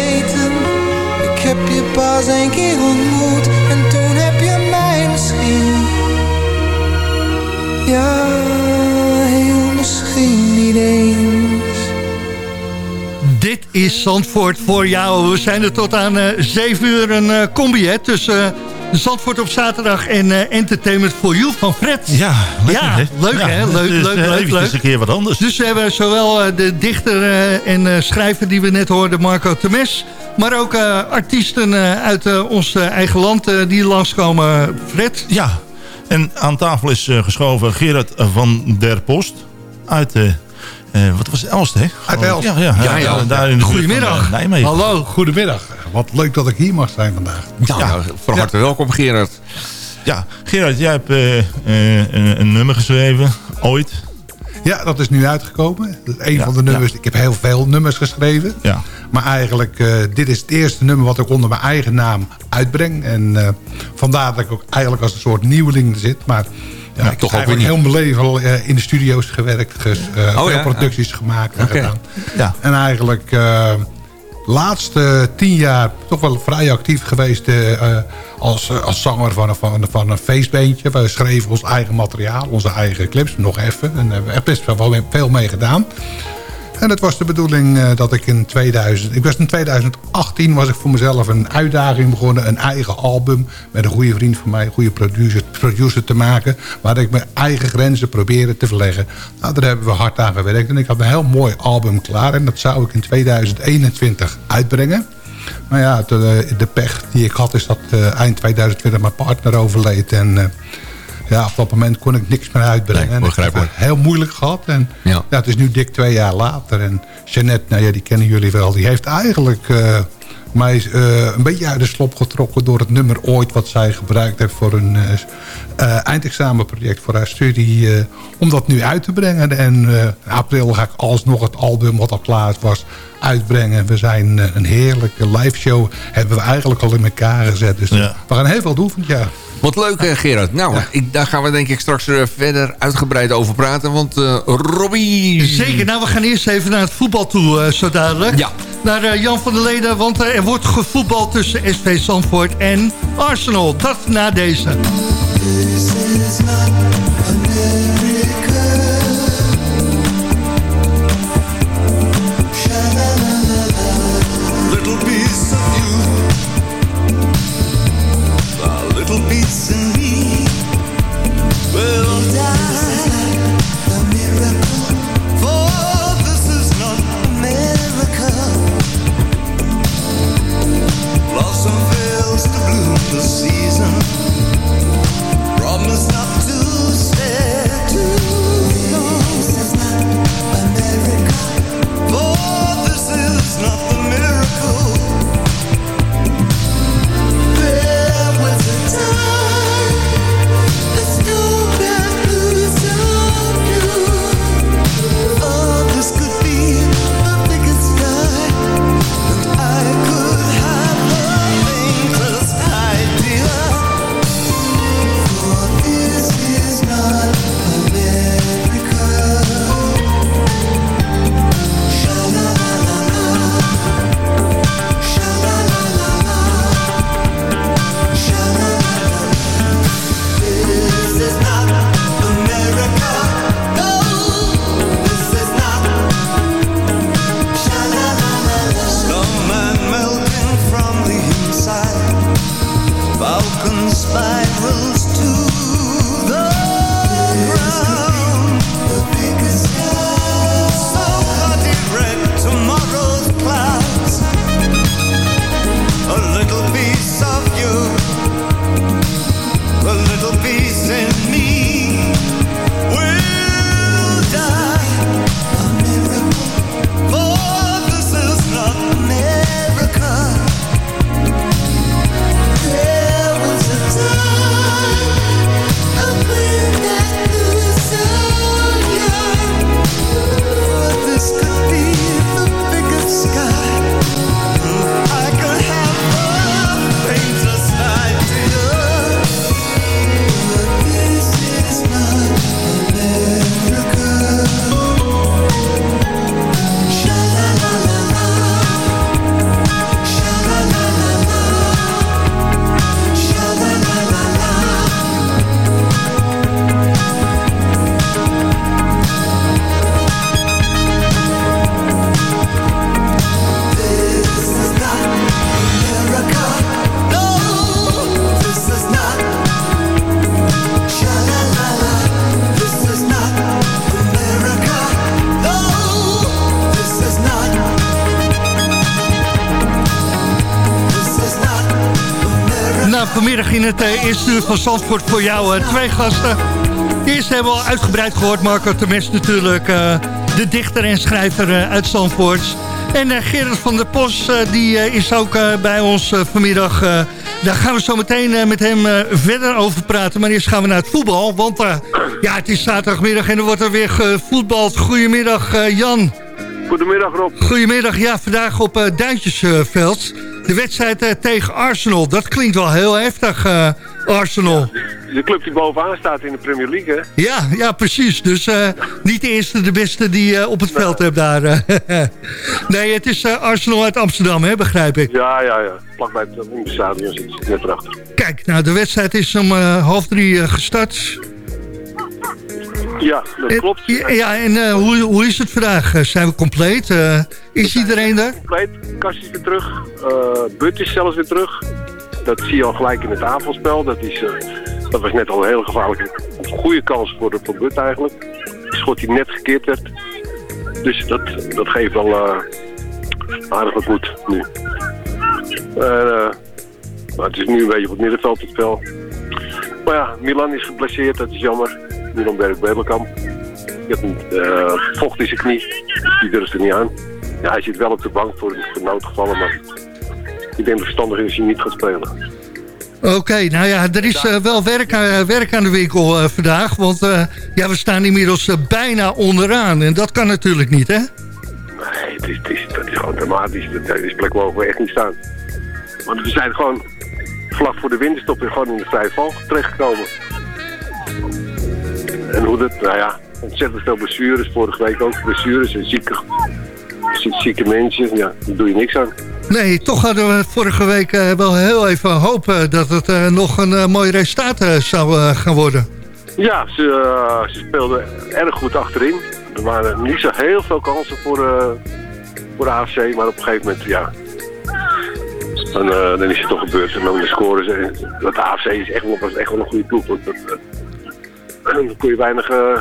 S5: Heb je pas een keer ontmoet en toen heb je mij misschien. Ja, heel misschien niet eens.
S7: Dit is Zandvoort voor jou. We zijn er tot aan eh 7 uur een eh, combi hè, tussen eh, Zandvoort op zaterdag en eh, Entertainment for You van Fred.
S9: Ja, lekker,
S7: ja
S9: hè?
S7: leuk
S9: Ja,
S7: hè? Leuk,
S9: is,
S7: leuk,
S9: eh,
S7: leuk,
S9: een keer wat anders.
S7: Dus we hebben zowel eh, de dichter eh, en eh, schrijver die we net hoorden, Marco Temes... maar ook eh, artiesten eh, uit ons eigen land eh, die langskomen. Fred?
S9: Ja, en aan tafel is eh, geschoven Gerard van der Post uit... wat was het, Elst, hè?
S12: Uit Elst.
S9: Ja, ja, ja,
S12: ja.
S9: daar in de
S7: Goedemiddag.
S9: van, Nijmegen.
S12: Hallo, goedemiddag. Wat leuk dat ik hier mag zijn vandaag.
S8: Ja, nou, van harte welkom Gerard.
S9: Ja, Gerard, jij hebt eh, eh, een, een nummer geschreven, ooit.
S12: Ja, dat is nu uitgekomen. Dat is een
S9: Ja,
S12: van de nummers. Ik heb heel veel nummers geschreven.
S9: Ja.
S12: Maar eigenlijk, eh, dit is het eerste nummer wat ik onder mijn eigen naam uitbreng. En eh, vandaar dat ik ook eigenlijk als een soort nieuweling zit. Maar ja, ik
S8: toch
S12: heb
S8: ook
S12: heel mijn leven al eh, in de studio's gewerkt. ges- eh,
S8: Oh,
S12: veel
S8: ja?
S12: producties gemaakt en
S8: Oké.
S12: gedaan.
S9: Ja.
S12: En eigenlijk eh, laatste tien jaar toch wel vrij actief geweest eh, eh, als, eh, als zanger van, van, van een feestbeentje. We schreven ons eigen materiaal, onze eigen clips, nog even. En hebben we best wel veel mee gedaan. En het was de bedoeling eh, dat ik in 2000... Ik was in 2018 was ik voor mezelf een uitdaging begonnen. Een eigen album met een goede vriend van mij. Een goede producer, producer te maken. Waar ik mijn eigen grenzen probeerde te verleggen. Nou, daar hebben we hard aan gewerkt. En ik had een heel mooi album klaar. En dat zou ik in 2021 uitbrengen. Maar ja, de, pech die ik had is dat eh, eind 2020 mijn partner overleed. En eh, ja, op dat moment kon ik niks meer uitbrengen.
S8: Nee,
S12: en ik heb het heel moeilijk gehad. En
S8: Ja.
S12: ja. het is nu dik twee jaar later. En Jeannette, nou ja, die kennen jullie wel. Die heeft eigenlijk eh, mij eh, een beetje uit de slop getrokken... door het nummer ooit wat zij gebruikt heeft... voor een eh, eindexamenproject voor haar studie. om dat nu uit te brengen. En in april ga ik alsnog het album wat al klaar was uitbrengen. We zijn een heerlijke live show. Hebben we eigenlijk al in elkaar gezet. Dus
S9: Ja.
S12: we gaan heel veel doen van het jaar.
S8: Wat leuk eh, Gerard. Nou, ik, daar gaan we denk ik straks eh, verder uitgebreid over praten. Want eh Robbie...
S7: Zeker, nou we gaan eerst even naar het voetbal toe eh, zo dadelijk.
S8: Ja.
S7: Naar eh, Jan van der Leden, want er wordt gevoetbald tussen SV Zandvoort en Arsenal. Dat na deze. Uur van Zandvoort voor jou eh, twee gasten. Eerst hebben we al uitgebreid gehoord, Marco Temes natuurlijk, eh, de dichter en schrijver eh, uit Zandvoort. En Gerard van der Pos, die is ook bij ons vanmiddag. daar gaan we zo meteen met hem verder over praten. Maar eerst gaan we naar het voetbal, want ja, het is zaterdagmiddag en er wordt er weer gevoetbald. Goedemiddag Jan.
S13: Goedemiddag Rob.
S7: Goedemiddag, ja, vandaag op Duintjesveld. de wedstrijd tegen Arsenal, dat klinkt wel heel heftig, uh, Arsenal.
S13: De club die bovenaan staat in de Premier League, hè?
S7: Ja, ja precies. Dus uh, niet de eerste, de beste die uh, op het veld hebt daar. nee, het is Arsenal uit Amsterdam, hè, begrijp ik.
S13: Ja, ja, ja. Vlak bij het stadion zit net erachter.
S7: Kijk, nou, de wedstrijd is om half drie gestart.
S13: Ja, dat klopt.
S7: Ja, ja en uh, hoe, hoe is het vandaag? Uh, zijn we compleet? Uh, is iedereen er?
S13: Compleet. Kast is weer terug. But is zelfs weer terug. Dat zie je al gelijk in het avondspel. Dat, is, dat was net al een hele gevaarlijke, goede kans voor, voor But eigenlijk. De schot die net gekeerd werd. Dus dat, dat geeft wel aardig wat moed nu. maar het is nu een beetje op het middenveld het spel. Maar ja, Milan is geblesseerd, dat is jammer. Milan Berg-Bedelkamp. Die had een uh, vocht in knie. Die durft er niet aan. Ja, hij zit wel op de bank voor, voor noodgevallen, maar ik denk dat verstandig is hij niet gaat spelen.
S7: Oké, okay, nou ja, er is uh, wel werk, uh, werk aan de winkel uh, vandaag. Want ja, we staan inmiddels bijna onderaan. En dat kan natuurlijk niet, hè?
S13: Nee, het is, het is, dat is gewoon dramatisch. Dat is plek mogen we echt niet staan. Want we zijn gewoon vlak voor de winterstop weer gewoon in de vrije val terechtgekomen. En hoe dat, nou ja, ontzettend veel blessures. Vorige week ook blessures en zieke, zieke mensen. Ja, daar doe je niks aan.
S7: Nee, toch hadden we vorige week uh, wel heel even hoop uh, dat het uh, nog een mooi resultaat zou gaan worden.
S13: Ja, ze, ze speelden erg goed achterin. Er waren niet zo heel veel kansen voor, voor de AFC, maar op een gegeven moment, ja... Dan, dan is het toch gebeurd en dan scoren ze. Dat de AFC is echt wel, was echt wel een goede ploeg. Dat, dan kun je weinig, uh,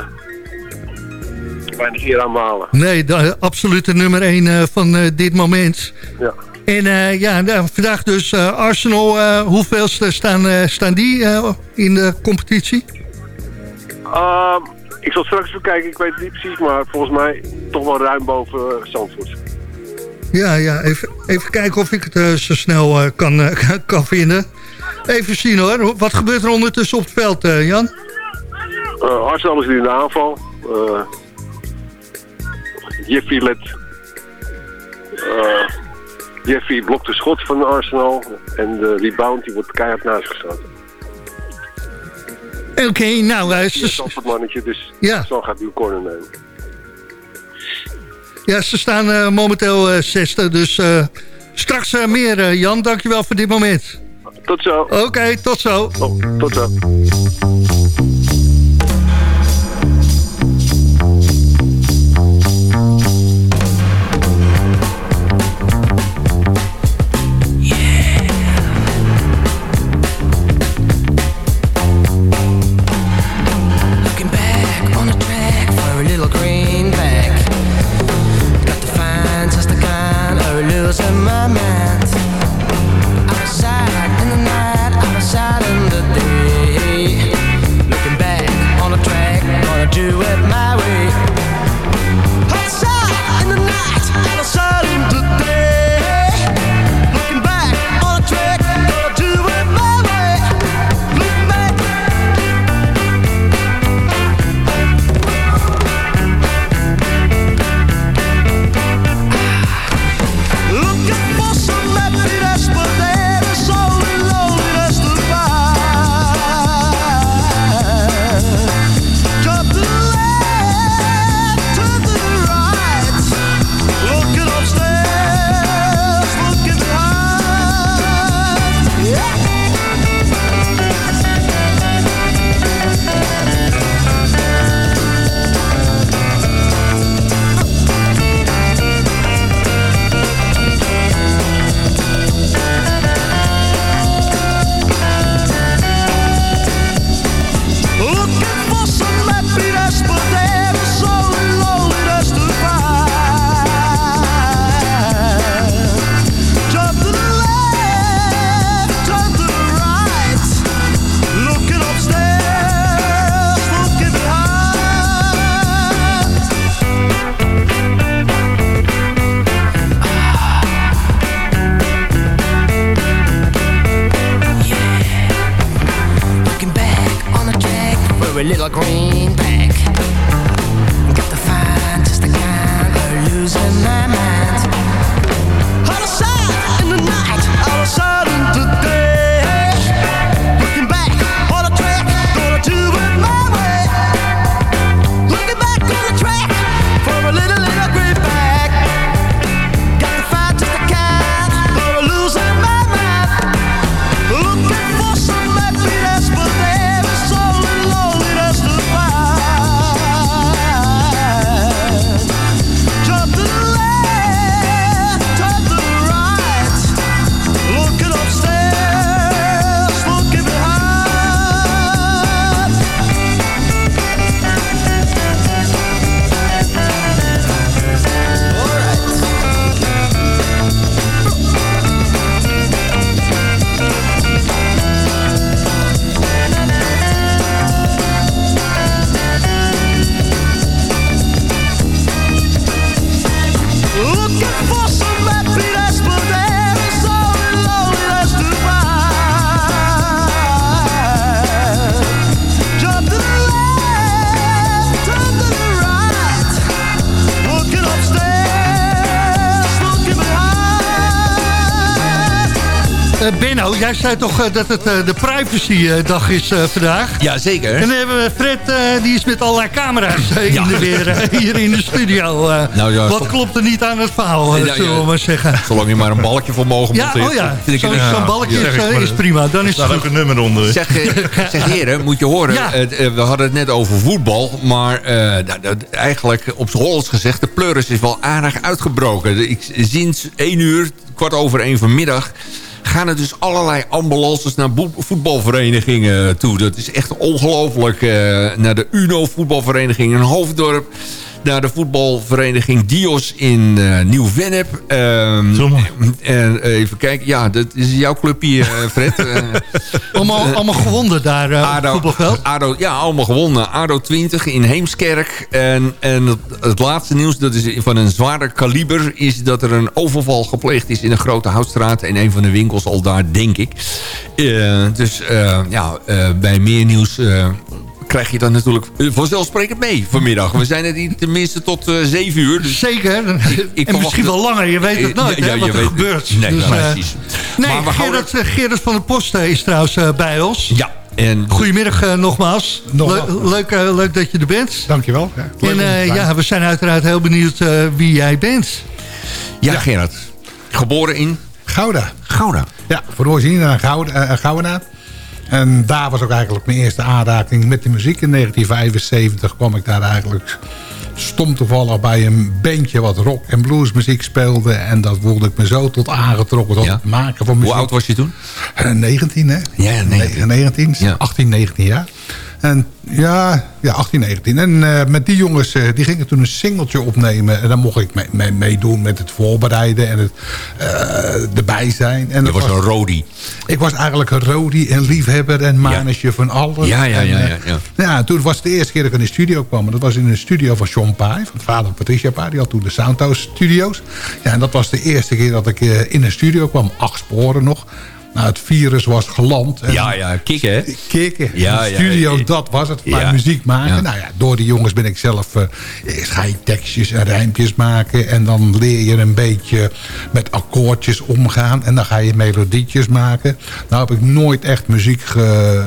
S13: weinig hier aan malen.
S7: Nee, de absolute nummer 1 uh, van uh, dit moment.
S13: Ja.
S7: En ja, nou, vandaag dus Arsenal, hoeveelste staan, staan die in de competitie?
S13: Ehm, ik zal straks even kijken, ik weet het niet precies, maar volgens mij toch wel ruim boven Zandvoort.
S7: Ja, ja even, even kijken of ik het zo snel kan, kan vinden. Even zien hoor, wat gebeurt er ondertussen op het veld, Jan?
S13: Uh, Arsenal is nu in de aanval. Uh, Jeffrey let... Jeffrey blokt de schot van Arsenal. En de rebound die wordt keihard naast geschoten.
S7: Oké, okay, nou... Uh,
S13: is het mannetje, dus
S7: ja.
S13: zo gaat uw corner nemen.
S7: Ja, ze staan uh, momenteel uh, zesde, dus uh, straks meer. Jan, dankjewel voor dit moment.
S13: Tot zo.
S7: Oké, okay, tot zo.
S13: Oh, tot zo.
S7: Benno, jij zei toch eh, dat het eh, de privacy-dag is eh, vandaag?
S8: Ja, zeker.
S7: En dan hebben we Fred, die is met allerlei camera's in de weer hier in de studio. eh.
S8: Nou ja,
S7: Wat klopt er niet aan het verhaal,
S8: Ja,
S7: zullen we
S8: ja.
S7: maar zeggen.
S8: Zolang je maar een balkje voor mogen
S7: Ja,
S8: monteren,
S7: oh ja,
S8: vind ik
S7: zo'n balkje
S8: Ja.
S7: is, is prima. Dan is
S9: ook een nummer onder.
S8: Zeg, zeg heren, moet je horen. We hadden het net over voetbal. Maar eh, nou, dat- eigenlijk op z'n Hollands gezegd... de pleuris is wel aardig uitgebroken. Ik, sinds 1 uur, kwart over 1 vanmiddag... gaan er dus allerlei ambulances naar voetbalverenigingen toe. Dat is echt ongelooflijk. eh, naar de UNO voetbalvereniging in Hoofddorp... naar de voetbalvereniging Dios in eh Nieuw-Vennep. Ehm, en eh, even kijken. Ja, dat is jouw clubje, eh, Fred.
S7: Allemaal, allemaal gewonnen daar het voetbalveld.
S8: ADO, ja, allemaal gewonnen. ADO 20 in Heemskerk. En, en het, het laatste nieuws, dat is van een zwaarder kaliber... is dat er een overval gepleegd is in een grote houtstraat... in een van de winkels al daar, denk ik. Dus ja, bij meer nieuws... krijg je dan natuurlijk vanzelfsprekend mee vanmiddag. We zijn er hier tenminste tot eh 7 uur. Dus
S7: Zeker.
S8: ik
S7: en
S8: verwacht-
S7: misschien wel langer. Je weet het nooit
S8: ja,
S7: hè,
S8: ja,
S7: wat
S8: je
S7: er
S8: weet-
S7: gebeurt.
S8: Nee,
S7: Dus,
S8: nou,
S7: eh,
S8: precies.
S7: Nee,
S8: Maar we
S7: Gerard, eh, Gerard van der Post eh, is trouwens bij ons.
S8: Ja. En
S7: Goedemiddag nogmaals.
S12: Nogmaals.
S7: Le- leuk, leuk dat je er bent.
S12: Dankjewel. Ja, leuk om
S7: En eh, ja, we zijn uiteraard heel benieuwd eh, wie jij bent.
S8: Ja, Gerard. Geboren in?
S12: Gouda.
S8: Gouda.
S12: Ja, voor oorsprong een Gouda, eh, Gouda. En daar was ook eigenlijk mijn eerste aanraking met de muziek. In 1975 kwam ik daar eigenlijk stom toevallig bij een bandje wat rock en bluesmuziek speelde. En dat voelde ik me zo tot aangetrokken tot
S8: Ja.
S12: het maken van muziek.
S8: Hoe oud was je toen?
S12: Eh, 19, hè?
S8: Ja, 19.
S12: 19, 18, 19 jaar. En ja, ja 18, 19. En eh, met die jongens, eh, die gingen toen een singeltje opnemen. En dan mocht ik mee- mee- meedoen met het voorbereiden en het eh, erbij zijn. En
S8: Je
S12: dat
S8: was een roadie.
S12: Ik was eigenlijk een roadie en liefhebber en manetje van alles.
S8: Ja, ja, ja, ja, ja.
S12: ja, toen was het de eerste keer dat ik in de studio kwam. Dat was in een studio van Sean Pai, van vader Patricia Pai. Die had toen de Soundhouse Studios. Ja, en dat was de eerste keer dat ik in een studio kwam. Acht sporen nog. Nou, het virus was geland. En
S8: Ja, ja, kicken, hè? Ja,
S12: de
S8: ja,
S12: studio,
S8: ja.
S12: dat was het. Maar muziek maken. Nou ja, door die jongens ben ik zelf... eerst ga je tekstjes en rijmpjes maken. En dan leer je een beetje met akkoordjes omgaan. En dan ga je melodietjes maken. Nou heb ik nooit echt muziek ge-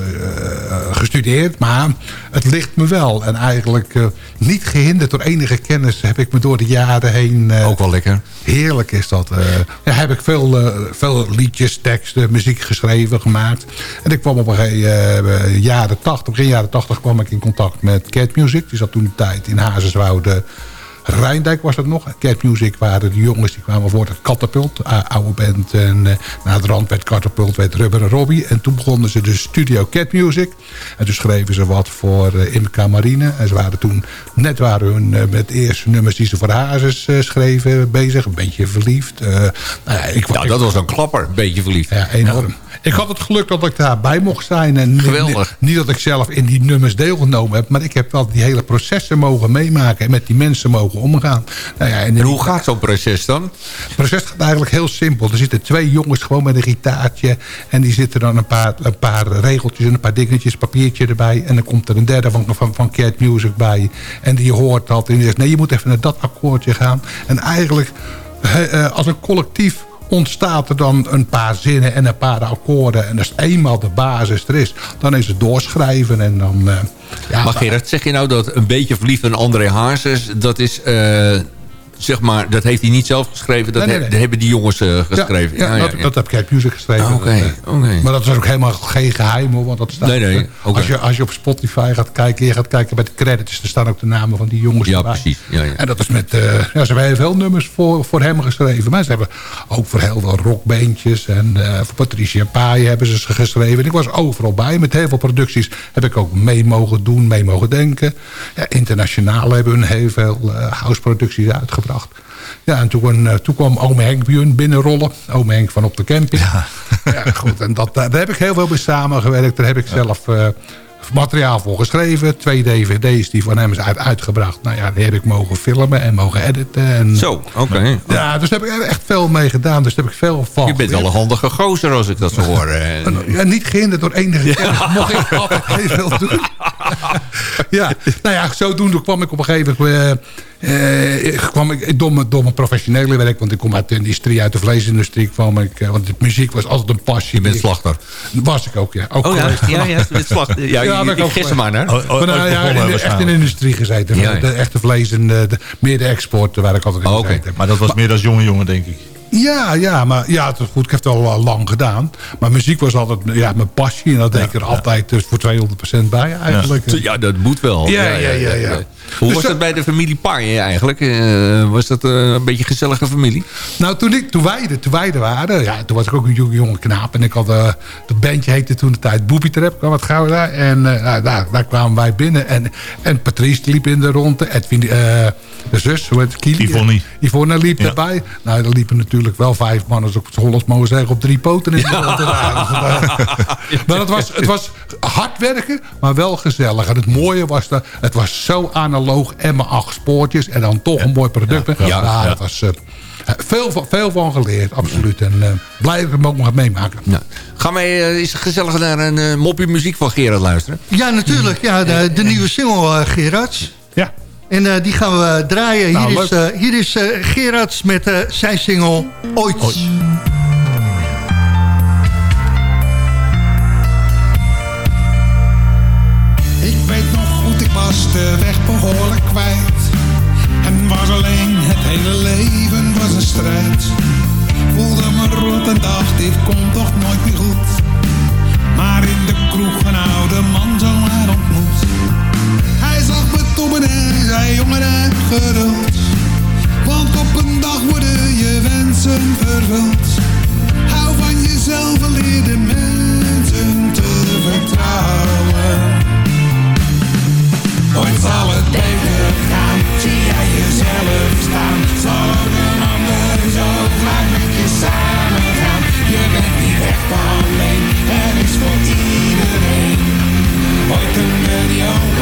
S12: eh, gestudeerd. Maar het ligt me wel. En eigenlijk eh, niet gehinderd door enige kennis... heb ik me door de jaren heen...
S8: Ook wel lekker.
S12: Heerlijk is dat. ja, heb ik veel, veel liedjes, teksten, muziek geschreven, gemaakt. En ik kwam op een gegeven uh, jaren 80, begin jaren 80 kwam ik in contact met Cat Music. Die zat toen een tijd in Hazerswoude. Rijndijk was dat nog. Cat Music waren de jongens die kwamen voor het Catapult. uh, oude band. En uh, na de rand werd Catapult, werd Rubber en Robbie. En toen begonnen ze de studio Cat Music. En toen schreven ze wat voor uh, Imca Marine. En ze waren toen, net waren hun uh, met de eerste nummers die ze voor Hazes schreven bezig. Een beetje verliefd.
S8: Nou ja, ik, ja, dat was een klapper, een beetje verliefd.
S12: Ja, enorm. Ik had het geluk dat ik daarbij mocht zijn. En
S8: Geweldig.
S12: Niet, dat ik zelf in die nummers deelgenomen heb. Maar ik heb wel die hele processen mogen meemaken. En met die mensen mogen omgaan. Nou ja, en,
S8: En hoe gaat zo'n proces dan?
S12: Het proces gaat eigenlijk heel simpel. Er zitten twee jongens gewoon met een gitaartje. En die zitten dan een paar, een paar regeltjes en een paar dingetjes, papiertje erbij. En dan komt er een derde van, van, van Cat Music bij. En die hoort dat. En die zegt, nee, je moet even naar dat akkoordje gaan. En eigenlijk, eh, als een collectief ontstaat er dan een paar zinnen en een paar akkoorden. En als eenmaal de basis er is, dan is het doorschrijven. En dan, eh, ja,
S8: maar Gerard, zeg je nou dat een beetje verliefd aan André Hazes... dat is... eh, Zeg maar, dat heeft hij niet zelf geschreven. Dat,
S12: Nee, nee,
S8: he-
S12: nee.
S8: dat hebben die jongens eh, geschreven.
S12: Ja, ja, dat, dat heb Cat Music geschreven.
S8: Ah,
S12: Dat, eh. Maar dat is ook helemaal geen geheim hoor. Want dat staat,
S8: Nee, nee,
S12: eh,
S8: oké.
S12: als, je, als je op Spotify gaat kijken, je gaat kijken bij de credits, er staan ook de namen van die jongens
S8: Ja,
S12: erbij.
S8: precies. Ja, ja.
S12: En dat is met, ja, ze hebben heel veel nummers voor, voor hem geschreven. Maar ze hebben ook voor heel veel rockbeentjes. En voor Patricia Paaien hebben ze ze geschreven. En ik was overal bij. Met heel veel producties heb ik ook mee mogen doen, mee mogen denken. Ja, internationaal hebben hun heel veel houseproducties uitgebracht. Ja, en toen, eh, toen kwam ome Henk binnenrollen. Ome Henk van op de camping. Ja, goed. En dat, daar heb ik heel veel mee samengewerkt. Daar heb ik zelf eh, materiaal voor geschreven. Twee dvd's die van hem is uit, uitgebracht. Nou ja, die heb ik mogen filmen en mogen editen. En,
S8: Zo, oké.
S12: Ja, dus daar heb ik echt veel mee gedaan. Dus daar heb ik veel van
S8: Je bent wel een handige gozer als ik dat zo hoor. eh.
S12: ja, niet gehinderd door enige kennis. Mocht ik altijd heel veel doen. ja, nou ja, zodoende kwam ik op een gegeven moment... eh, eh, kwam ik door mijn, door mijn professionele werk... want ik kom uit de industrie, uit de vleesindustrie kwam ik... eh, want de muziek was altijd een passie. Je
S8: bent slachter.
S12: Was ik ook, ja. Ook
S8: Oh ja, ja, ja, je bent slachter. Ja, ik gis
S12: geweest.
S8: maar naar.
S9: Oh,
S12: Maar nou, ja, in de- echt in de industrie gezeten.
S8: Ja, ja.
S12: De echte vlees en de, de, meer de export waar ik altijd in
S9: Oh, Oké,
S12: gezeten heb.
S9: maar dat was meer als jonge jongen, denk ik.
S12: Ja, ja, maar ja, het is goed. Ik heb het al eh, lang gedaan. Maar muziek was altijd ja, mijn passie. En dat deed ik er altijd dus voor 200% bij eigenlijk.
S8: Ja, dat moet wel.
S12: Ja, ja, ja, ja.
S8: Hoe
S12: Dus
S8: was
S12: dat-
S8: bij de familie eigenlijk? Eh, was dat een beetje een gezellige familie?
S12: Nou, toen, ik, toen, wij, toen wij er waren, ja, toen was ik ook een jonge, knaap. En ik had, dat bandje heette toen de tijd Booby Trap, kwam wat gauw daar. En nou, daar, daar kwamen wij binnen. En, en Patrice liep in de ronde. Edwin, de zus, hoe heet het? Kili?
S9: Yvonne.
S12: Yvonne liep erbij. Nou, er liepen natuurlijk wel vijf mannen, als ik het Hollands mogen zeggen, op drie poten in de. Ja, dus, eh, maar het was, het was hard werken, maar wel gezellig. En het mooie was, dat het was zo analoog en maar acht spoortjes. En dan toch een mooi product. Ja,
S8: ja, ja.
S12: dat was... eh, veel, van- veel van geleerd, absoluut. En eh, blij dat ik hem ook mag meemaken.
S8: Nou, gaan wij eh, eens gezellig naar een eh, moppie muziek van Gerard luisteren?
S7: Ja, natuurlijk. Ja, de, de nieuwe single, eh, Gerards. En eh, die gaan we draaien.
S12: Nou,
S7: hier, is, eh, hier is eh, Gerards met zijn single Ooit.
S14: Ik weet nog goed, ik was de weg behoorlijk kwijt. En was alleen, het hele leven was een strijd. Voelde me rot en dacht, dit komt toch nooit meer Want op een dag worden je wensen vervuld. Hou van jezelf en de mensen te vertrouwen. Ooit zal het beter gaan, zie jij jezelf staan. Zal een ander zo graag met je samen gaan. Je bent niet echt alleen, er is voor iedereen. Ooit een deur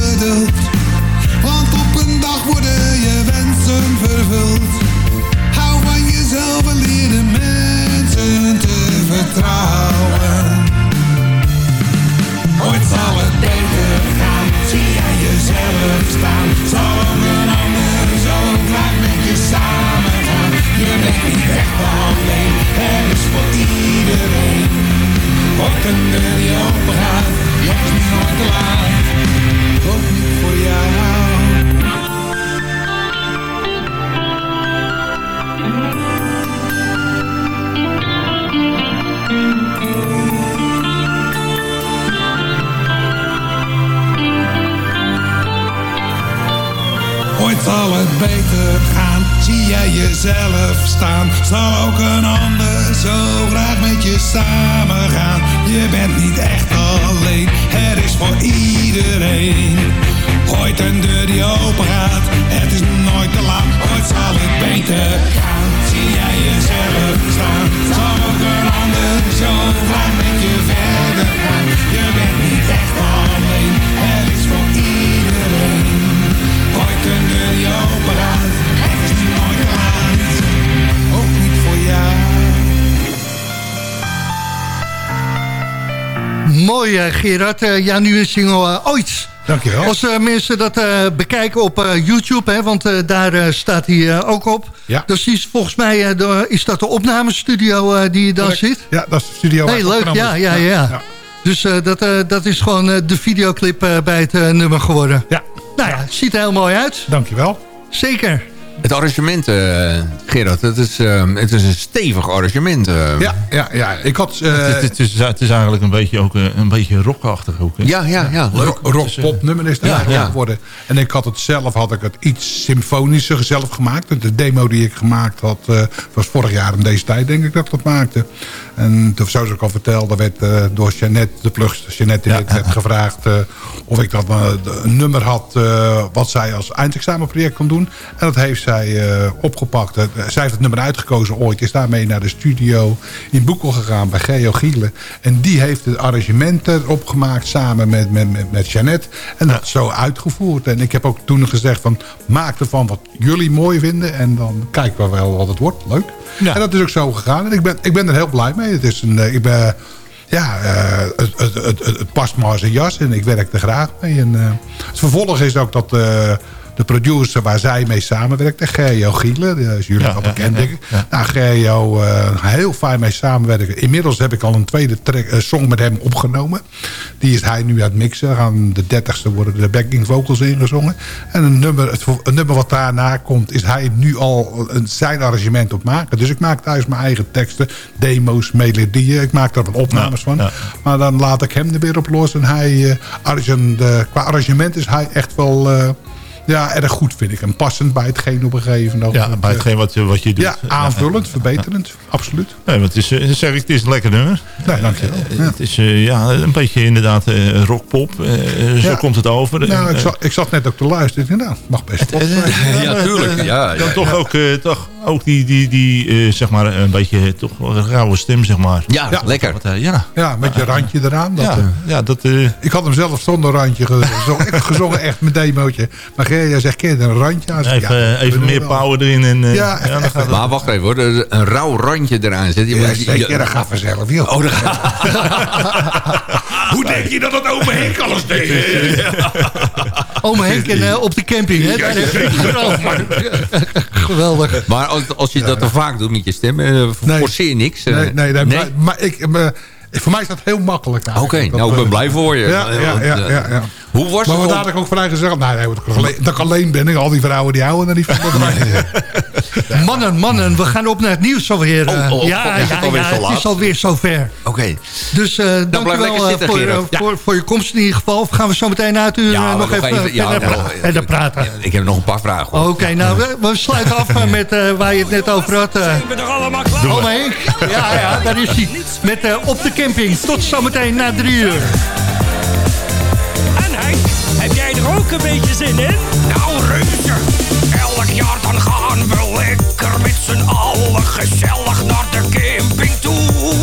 S14: geduld. Het beter gaan. Zie jij jezelf staan, zal ook een ander zo graag met je samen gaan. Je bent niet echt alleen, er is voor iedereen. Ooit een deur die open gaat, het is nooit te laat, ooit zal het beter gaan. Zie jij jezelf staan, zal ook een ander zo graag met je verder gaan. Je bent niet echt
S7: Mooi, eh, Gerard. Eh, ja, nu een single eh, ooit.
S12: Dankjewel.
S7: Als mensen dat bekijken op YouTube, hè, want daar staat hij ook op.
S12: Ja.
S7: Dus is volgens mij, de- is dat de opnamestudio die je dan
S12: Correct.
S7: zit?
S12: Ja, dat is de studio. het
S7: leuk.
S12: opgenomen
S7: Ja,
S12: is.
S7: ja, ja. Dus dat, dat is gewoon de videoclip bij het nummer geworden.
S12: Ja.
S7: Nou ja, ziet er heel mooi uit.
S12: Dankjewel.
S7: Zeker.
S8: Het arrangement, eh, Gerard, het is, eh, het is een stevig arrangement. eh.
S12: Ja, ja, ja. Ik had... eh,
S9: het, het is, het is eigenlijk een beetje, ook, een beetje rockachtig ook. hè?
S8: Ja, ja, ja. Leuk.
S12: Ro- Rock pop nummer is dat
S8: Ja,
S12: geworden. En ik had het zelf, had ik het iets symfonischer zelf gemaakt. De demo die ik gemaakt had, eh, was vorig jaar in deze tijd denk ik dat ik dat maakte. En toen, zoals ik al vertelde, werd eh, door Jeannette, de plugster Jeannette, werd gevraagd eh, of ik dat eh, een nummer had wat zij als eindexamenproject kon doen. En dat heeft zij opgepakt. Zij heeft het nummer uitgekozen ooit, is daarmee naar de studio in Boekel gegaan bij Geo Gielen. En die heeft het arrangement erop gemaakt samen met, met, met, met Jeannette. En dat zo uitgevoerd. En ik heb ook toen gezegd van maak ervan wat jullie mooi vinden. En dan kijken we wel wat het wordt. Leuk. En dat is ook zo gegaan. En ik ben, ik ben er heel blij mee. Het is een, eh, ik ben, ja, eh, het, het, het, het, past me als een jas. En ik werk er graag mee. En, eh, het vervolg is ook dat... de producer waar zij mee samenwerkte, Gerjo Gielen, die is jullie
S9: ja,
S12: bekend denk ik. Nou, Gerjo, eh, heel fijn mee samenwerken. Inmiddels heb ik al een tweede track, eh, song met hem opgenomen. Die is hij nu aan het mixen. Aan de dertigste worden de backing vocals ingezongen. En een nummer, het, een nummer wat daarna komt, is hij nu al een, zijn arrangement op maken. Dus ik maak thuis mijn eigen teksten, demo's, melodieën. Ik maak daar wat opnames van. Maar dan laat ik hem er weer op los. En hij, eh, qua arrangement is hij echt wel... ja, erg goed vind ik. En passend bij hetgeen op een gegeven moment.
S9: Ja, bij hetgeen wat, je- wat je doet.
S12: Ja, aanvullend, verbeterend. Absoluut.
S9: Nee, want het is, eh, zeg ik, het is een lekker nummer.
S12: Nee, dankjewel.
S9: Eh, Het is eh, ja, een beetje inderdaad eh, rockpop. eh, zo
S12: Ja.
S9: komt het over.
S12: Nou,
S9: En,
S12: ik,
S9: eh,
S12: zat, ik zat net ook te luisteren. Ik dacht, nou, mag best. pop zijn.
S9: eh, Dan toch ook, eh, toch ook die, die, die eh, zeg maar, een beetje toch wel een rauwe stem, zeg maar.
S8: Ja, lekker.
S9: Wat, eh, ja.
S12: Ja, met je randje eraan. Dat,
S9: Ja,
S12: eh,
S9: ja, dat... eh,
S12: ik had hem zelf zonder randje gezongen. Ik gezongen echt mijn demootje. Maar Gerja zegt, ken je een randje zeg,
S9: even
S12: ja,
S9: eh, even meer power erin. En, eh,
S12: Ja, echt,
S9: dan
S12: echt,
S9: gaat het-
S8: Maar wacht even hoor, een rauw randje eraan zit.
S12: Ja, zeker, dat gaat vanzelf. joh.
S8: Oh, dat gaat...
S12: Hoe denk je dat het ome Henk alles deed?
S7: Ome Henk en, eh, op de camping, hè? Daar heb je. Geweldig.
S8: Maar als, als je dat te vaak doet met je stem, eh, forceer niks. eh.
S12: Nee, nee, nee, Maar, maar ik, voor mij is dat heel makkelijk.
S8: Oké, nou ik ben
S12: eh,
S8: blij voor je.
S12: Ja, ja, ja,
S8: eh,
S12: ja, ja.
S8: Hoe was
S12: Maar
S8: het?
S12: had ik ook vrij gezegd? Nou, nee, dat, ik alleen, ik ben. En al die vrouwen die houden er niet van.
S7: Mannen, mannen, we gaan op naar het nieuws alweer. eh.
S8: Oh, oh,
S7: ja,
S8: oh, is het
S7: ja,
S8: alweer
S7: ja,
S8: zo
S7: het
S8: laat?
S7: is alweer zover.
S8: Oké.
S7: Dus eh
S8: blijf
S7: dankjewel eh,
S8: zitten,
S7: voor, eh, voor, voor je komst in ieder geval. Of gaan we zo meteen na het uur eh,
S8: maar
S7: nog, even,
S8: ja,
S7: pra- verder praten?
S8: Ik heb nog een paar vragen.
S7: Oké, nou, we, we sluiten af eh, met eh, waar je het net over had. eh Ome Henk. Ja, ja, daar is hij. Met eh, Op de Camping. Tot zometeen na drie uur.
S15: En Henk, heb jij er ook een beetje zin in? Nou reuze, elk jaar dan gaan we lekker met z'n allen gezellig naar de camping toe.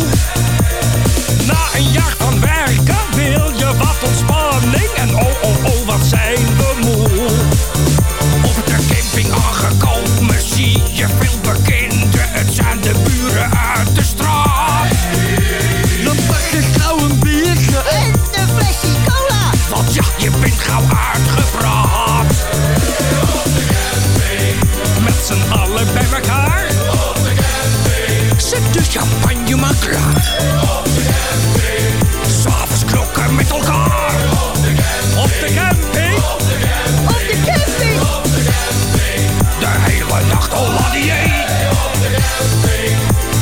S15: Na een jaar van werken wil je wat ontspanning en oh oh oh wat zijn we moe. Op de camping aangekomen zie je veel bekenden, nou uitgepraat? Met z'n allen bij elkaar. Zet de champagne maar klaar. S'avonds klokken met elkaar. Op de camping. Op de
S5: camping.
S15: De hele nacht al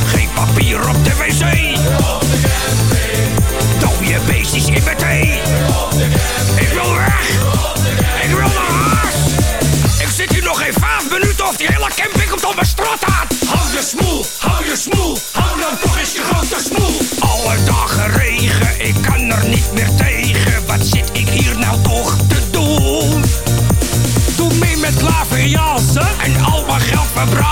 S15: Geen papier op de wc in mijn thee. Ik wil weg. Ik wil naar huis. Ik zit hier nog geen vijf minuten of die hele camping komt op mijn straat aan. Hou je smoel, hou je smoel. Hou dan toch eens je grote smoel. Alle dagen regen, ik kan er niet meer tegen. Wat zit ik hier nou toch te doen? Doe mee met klaverjassen en al mijn
S16: geld verbranden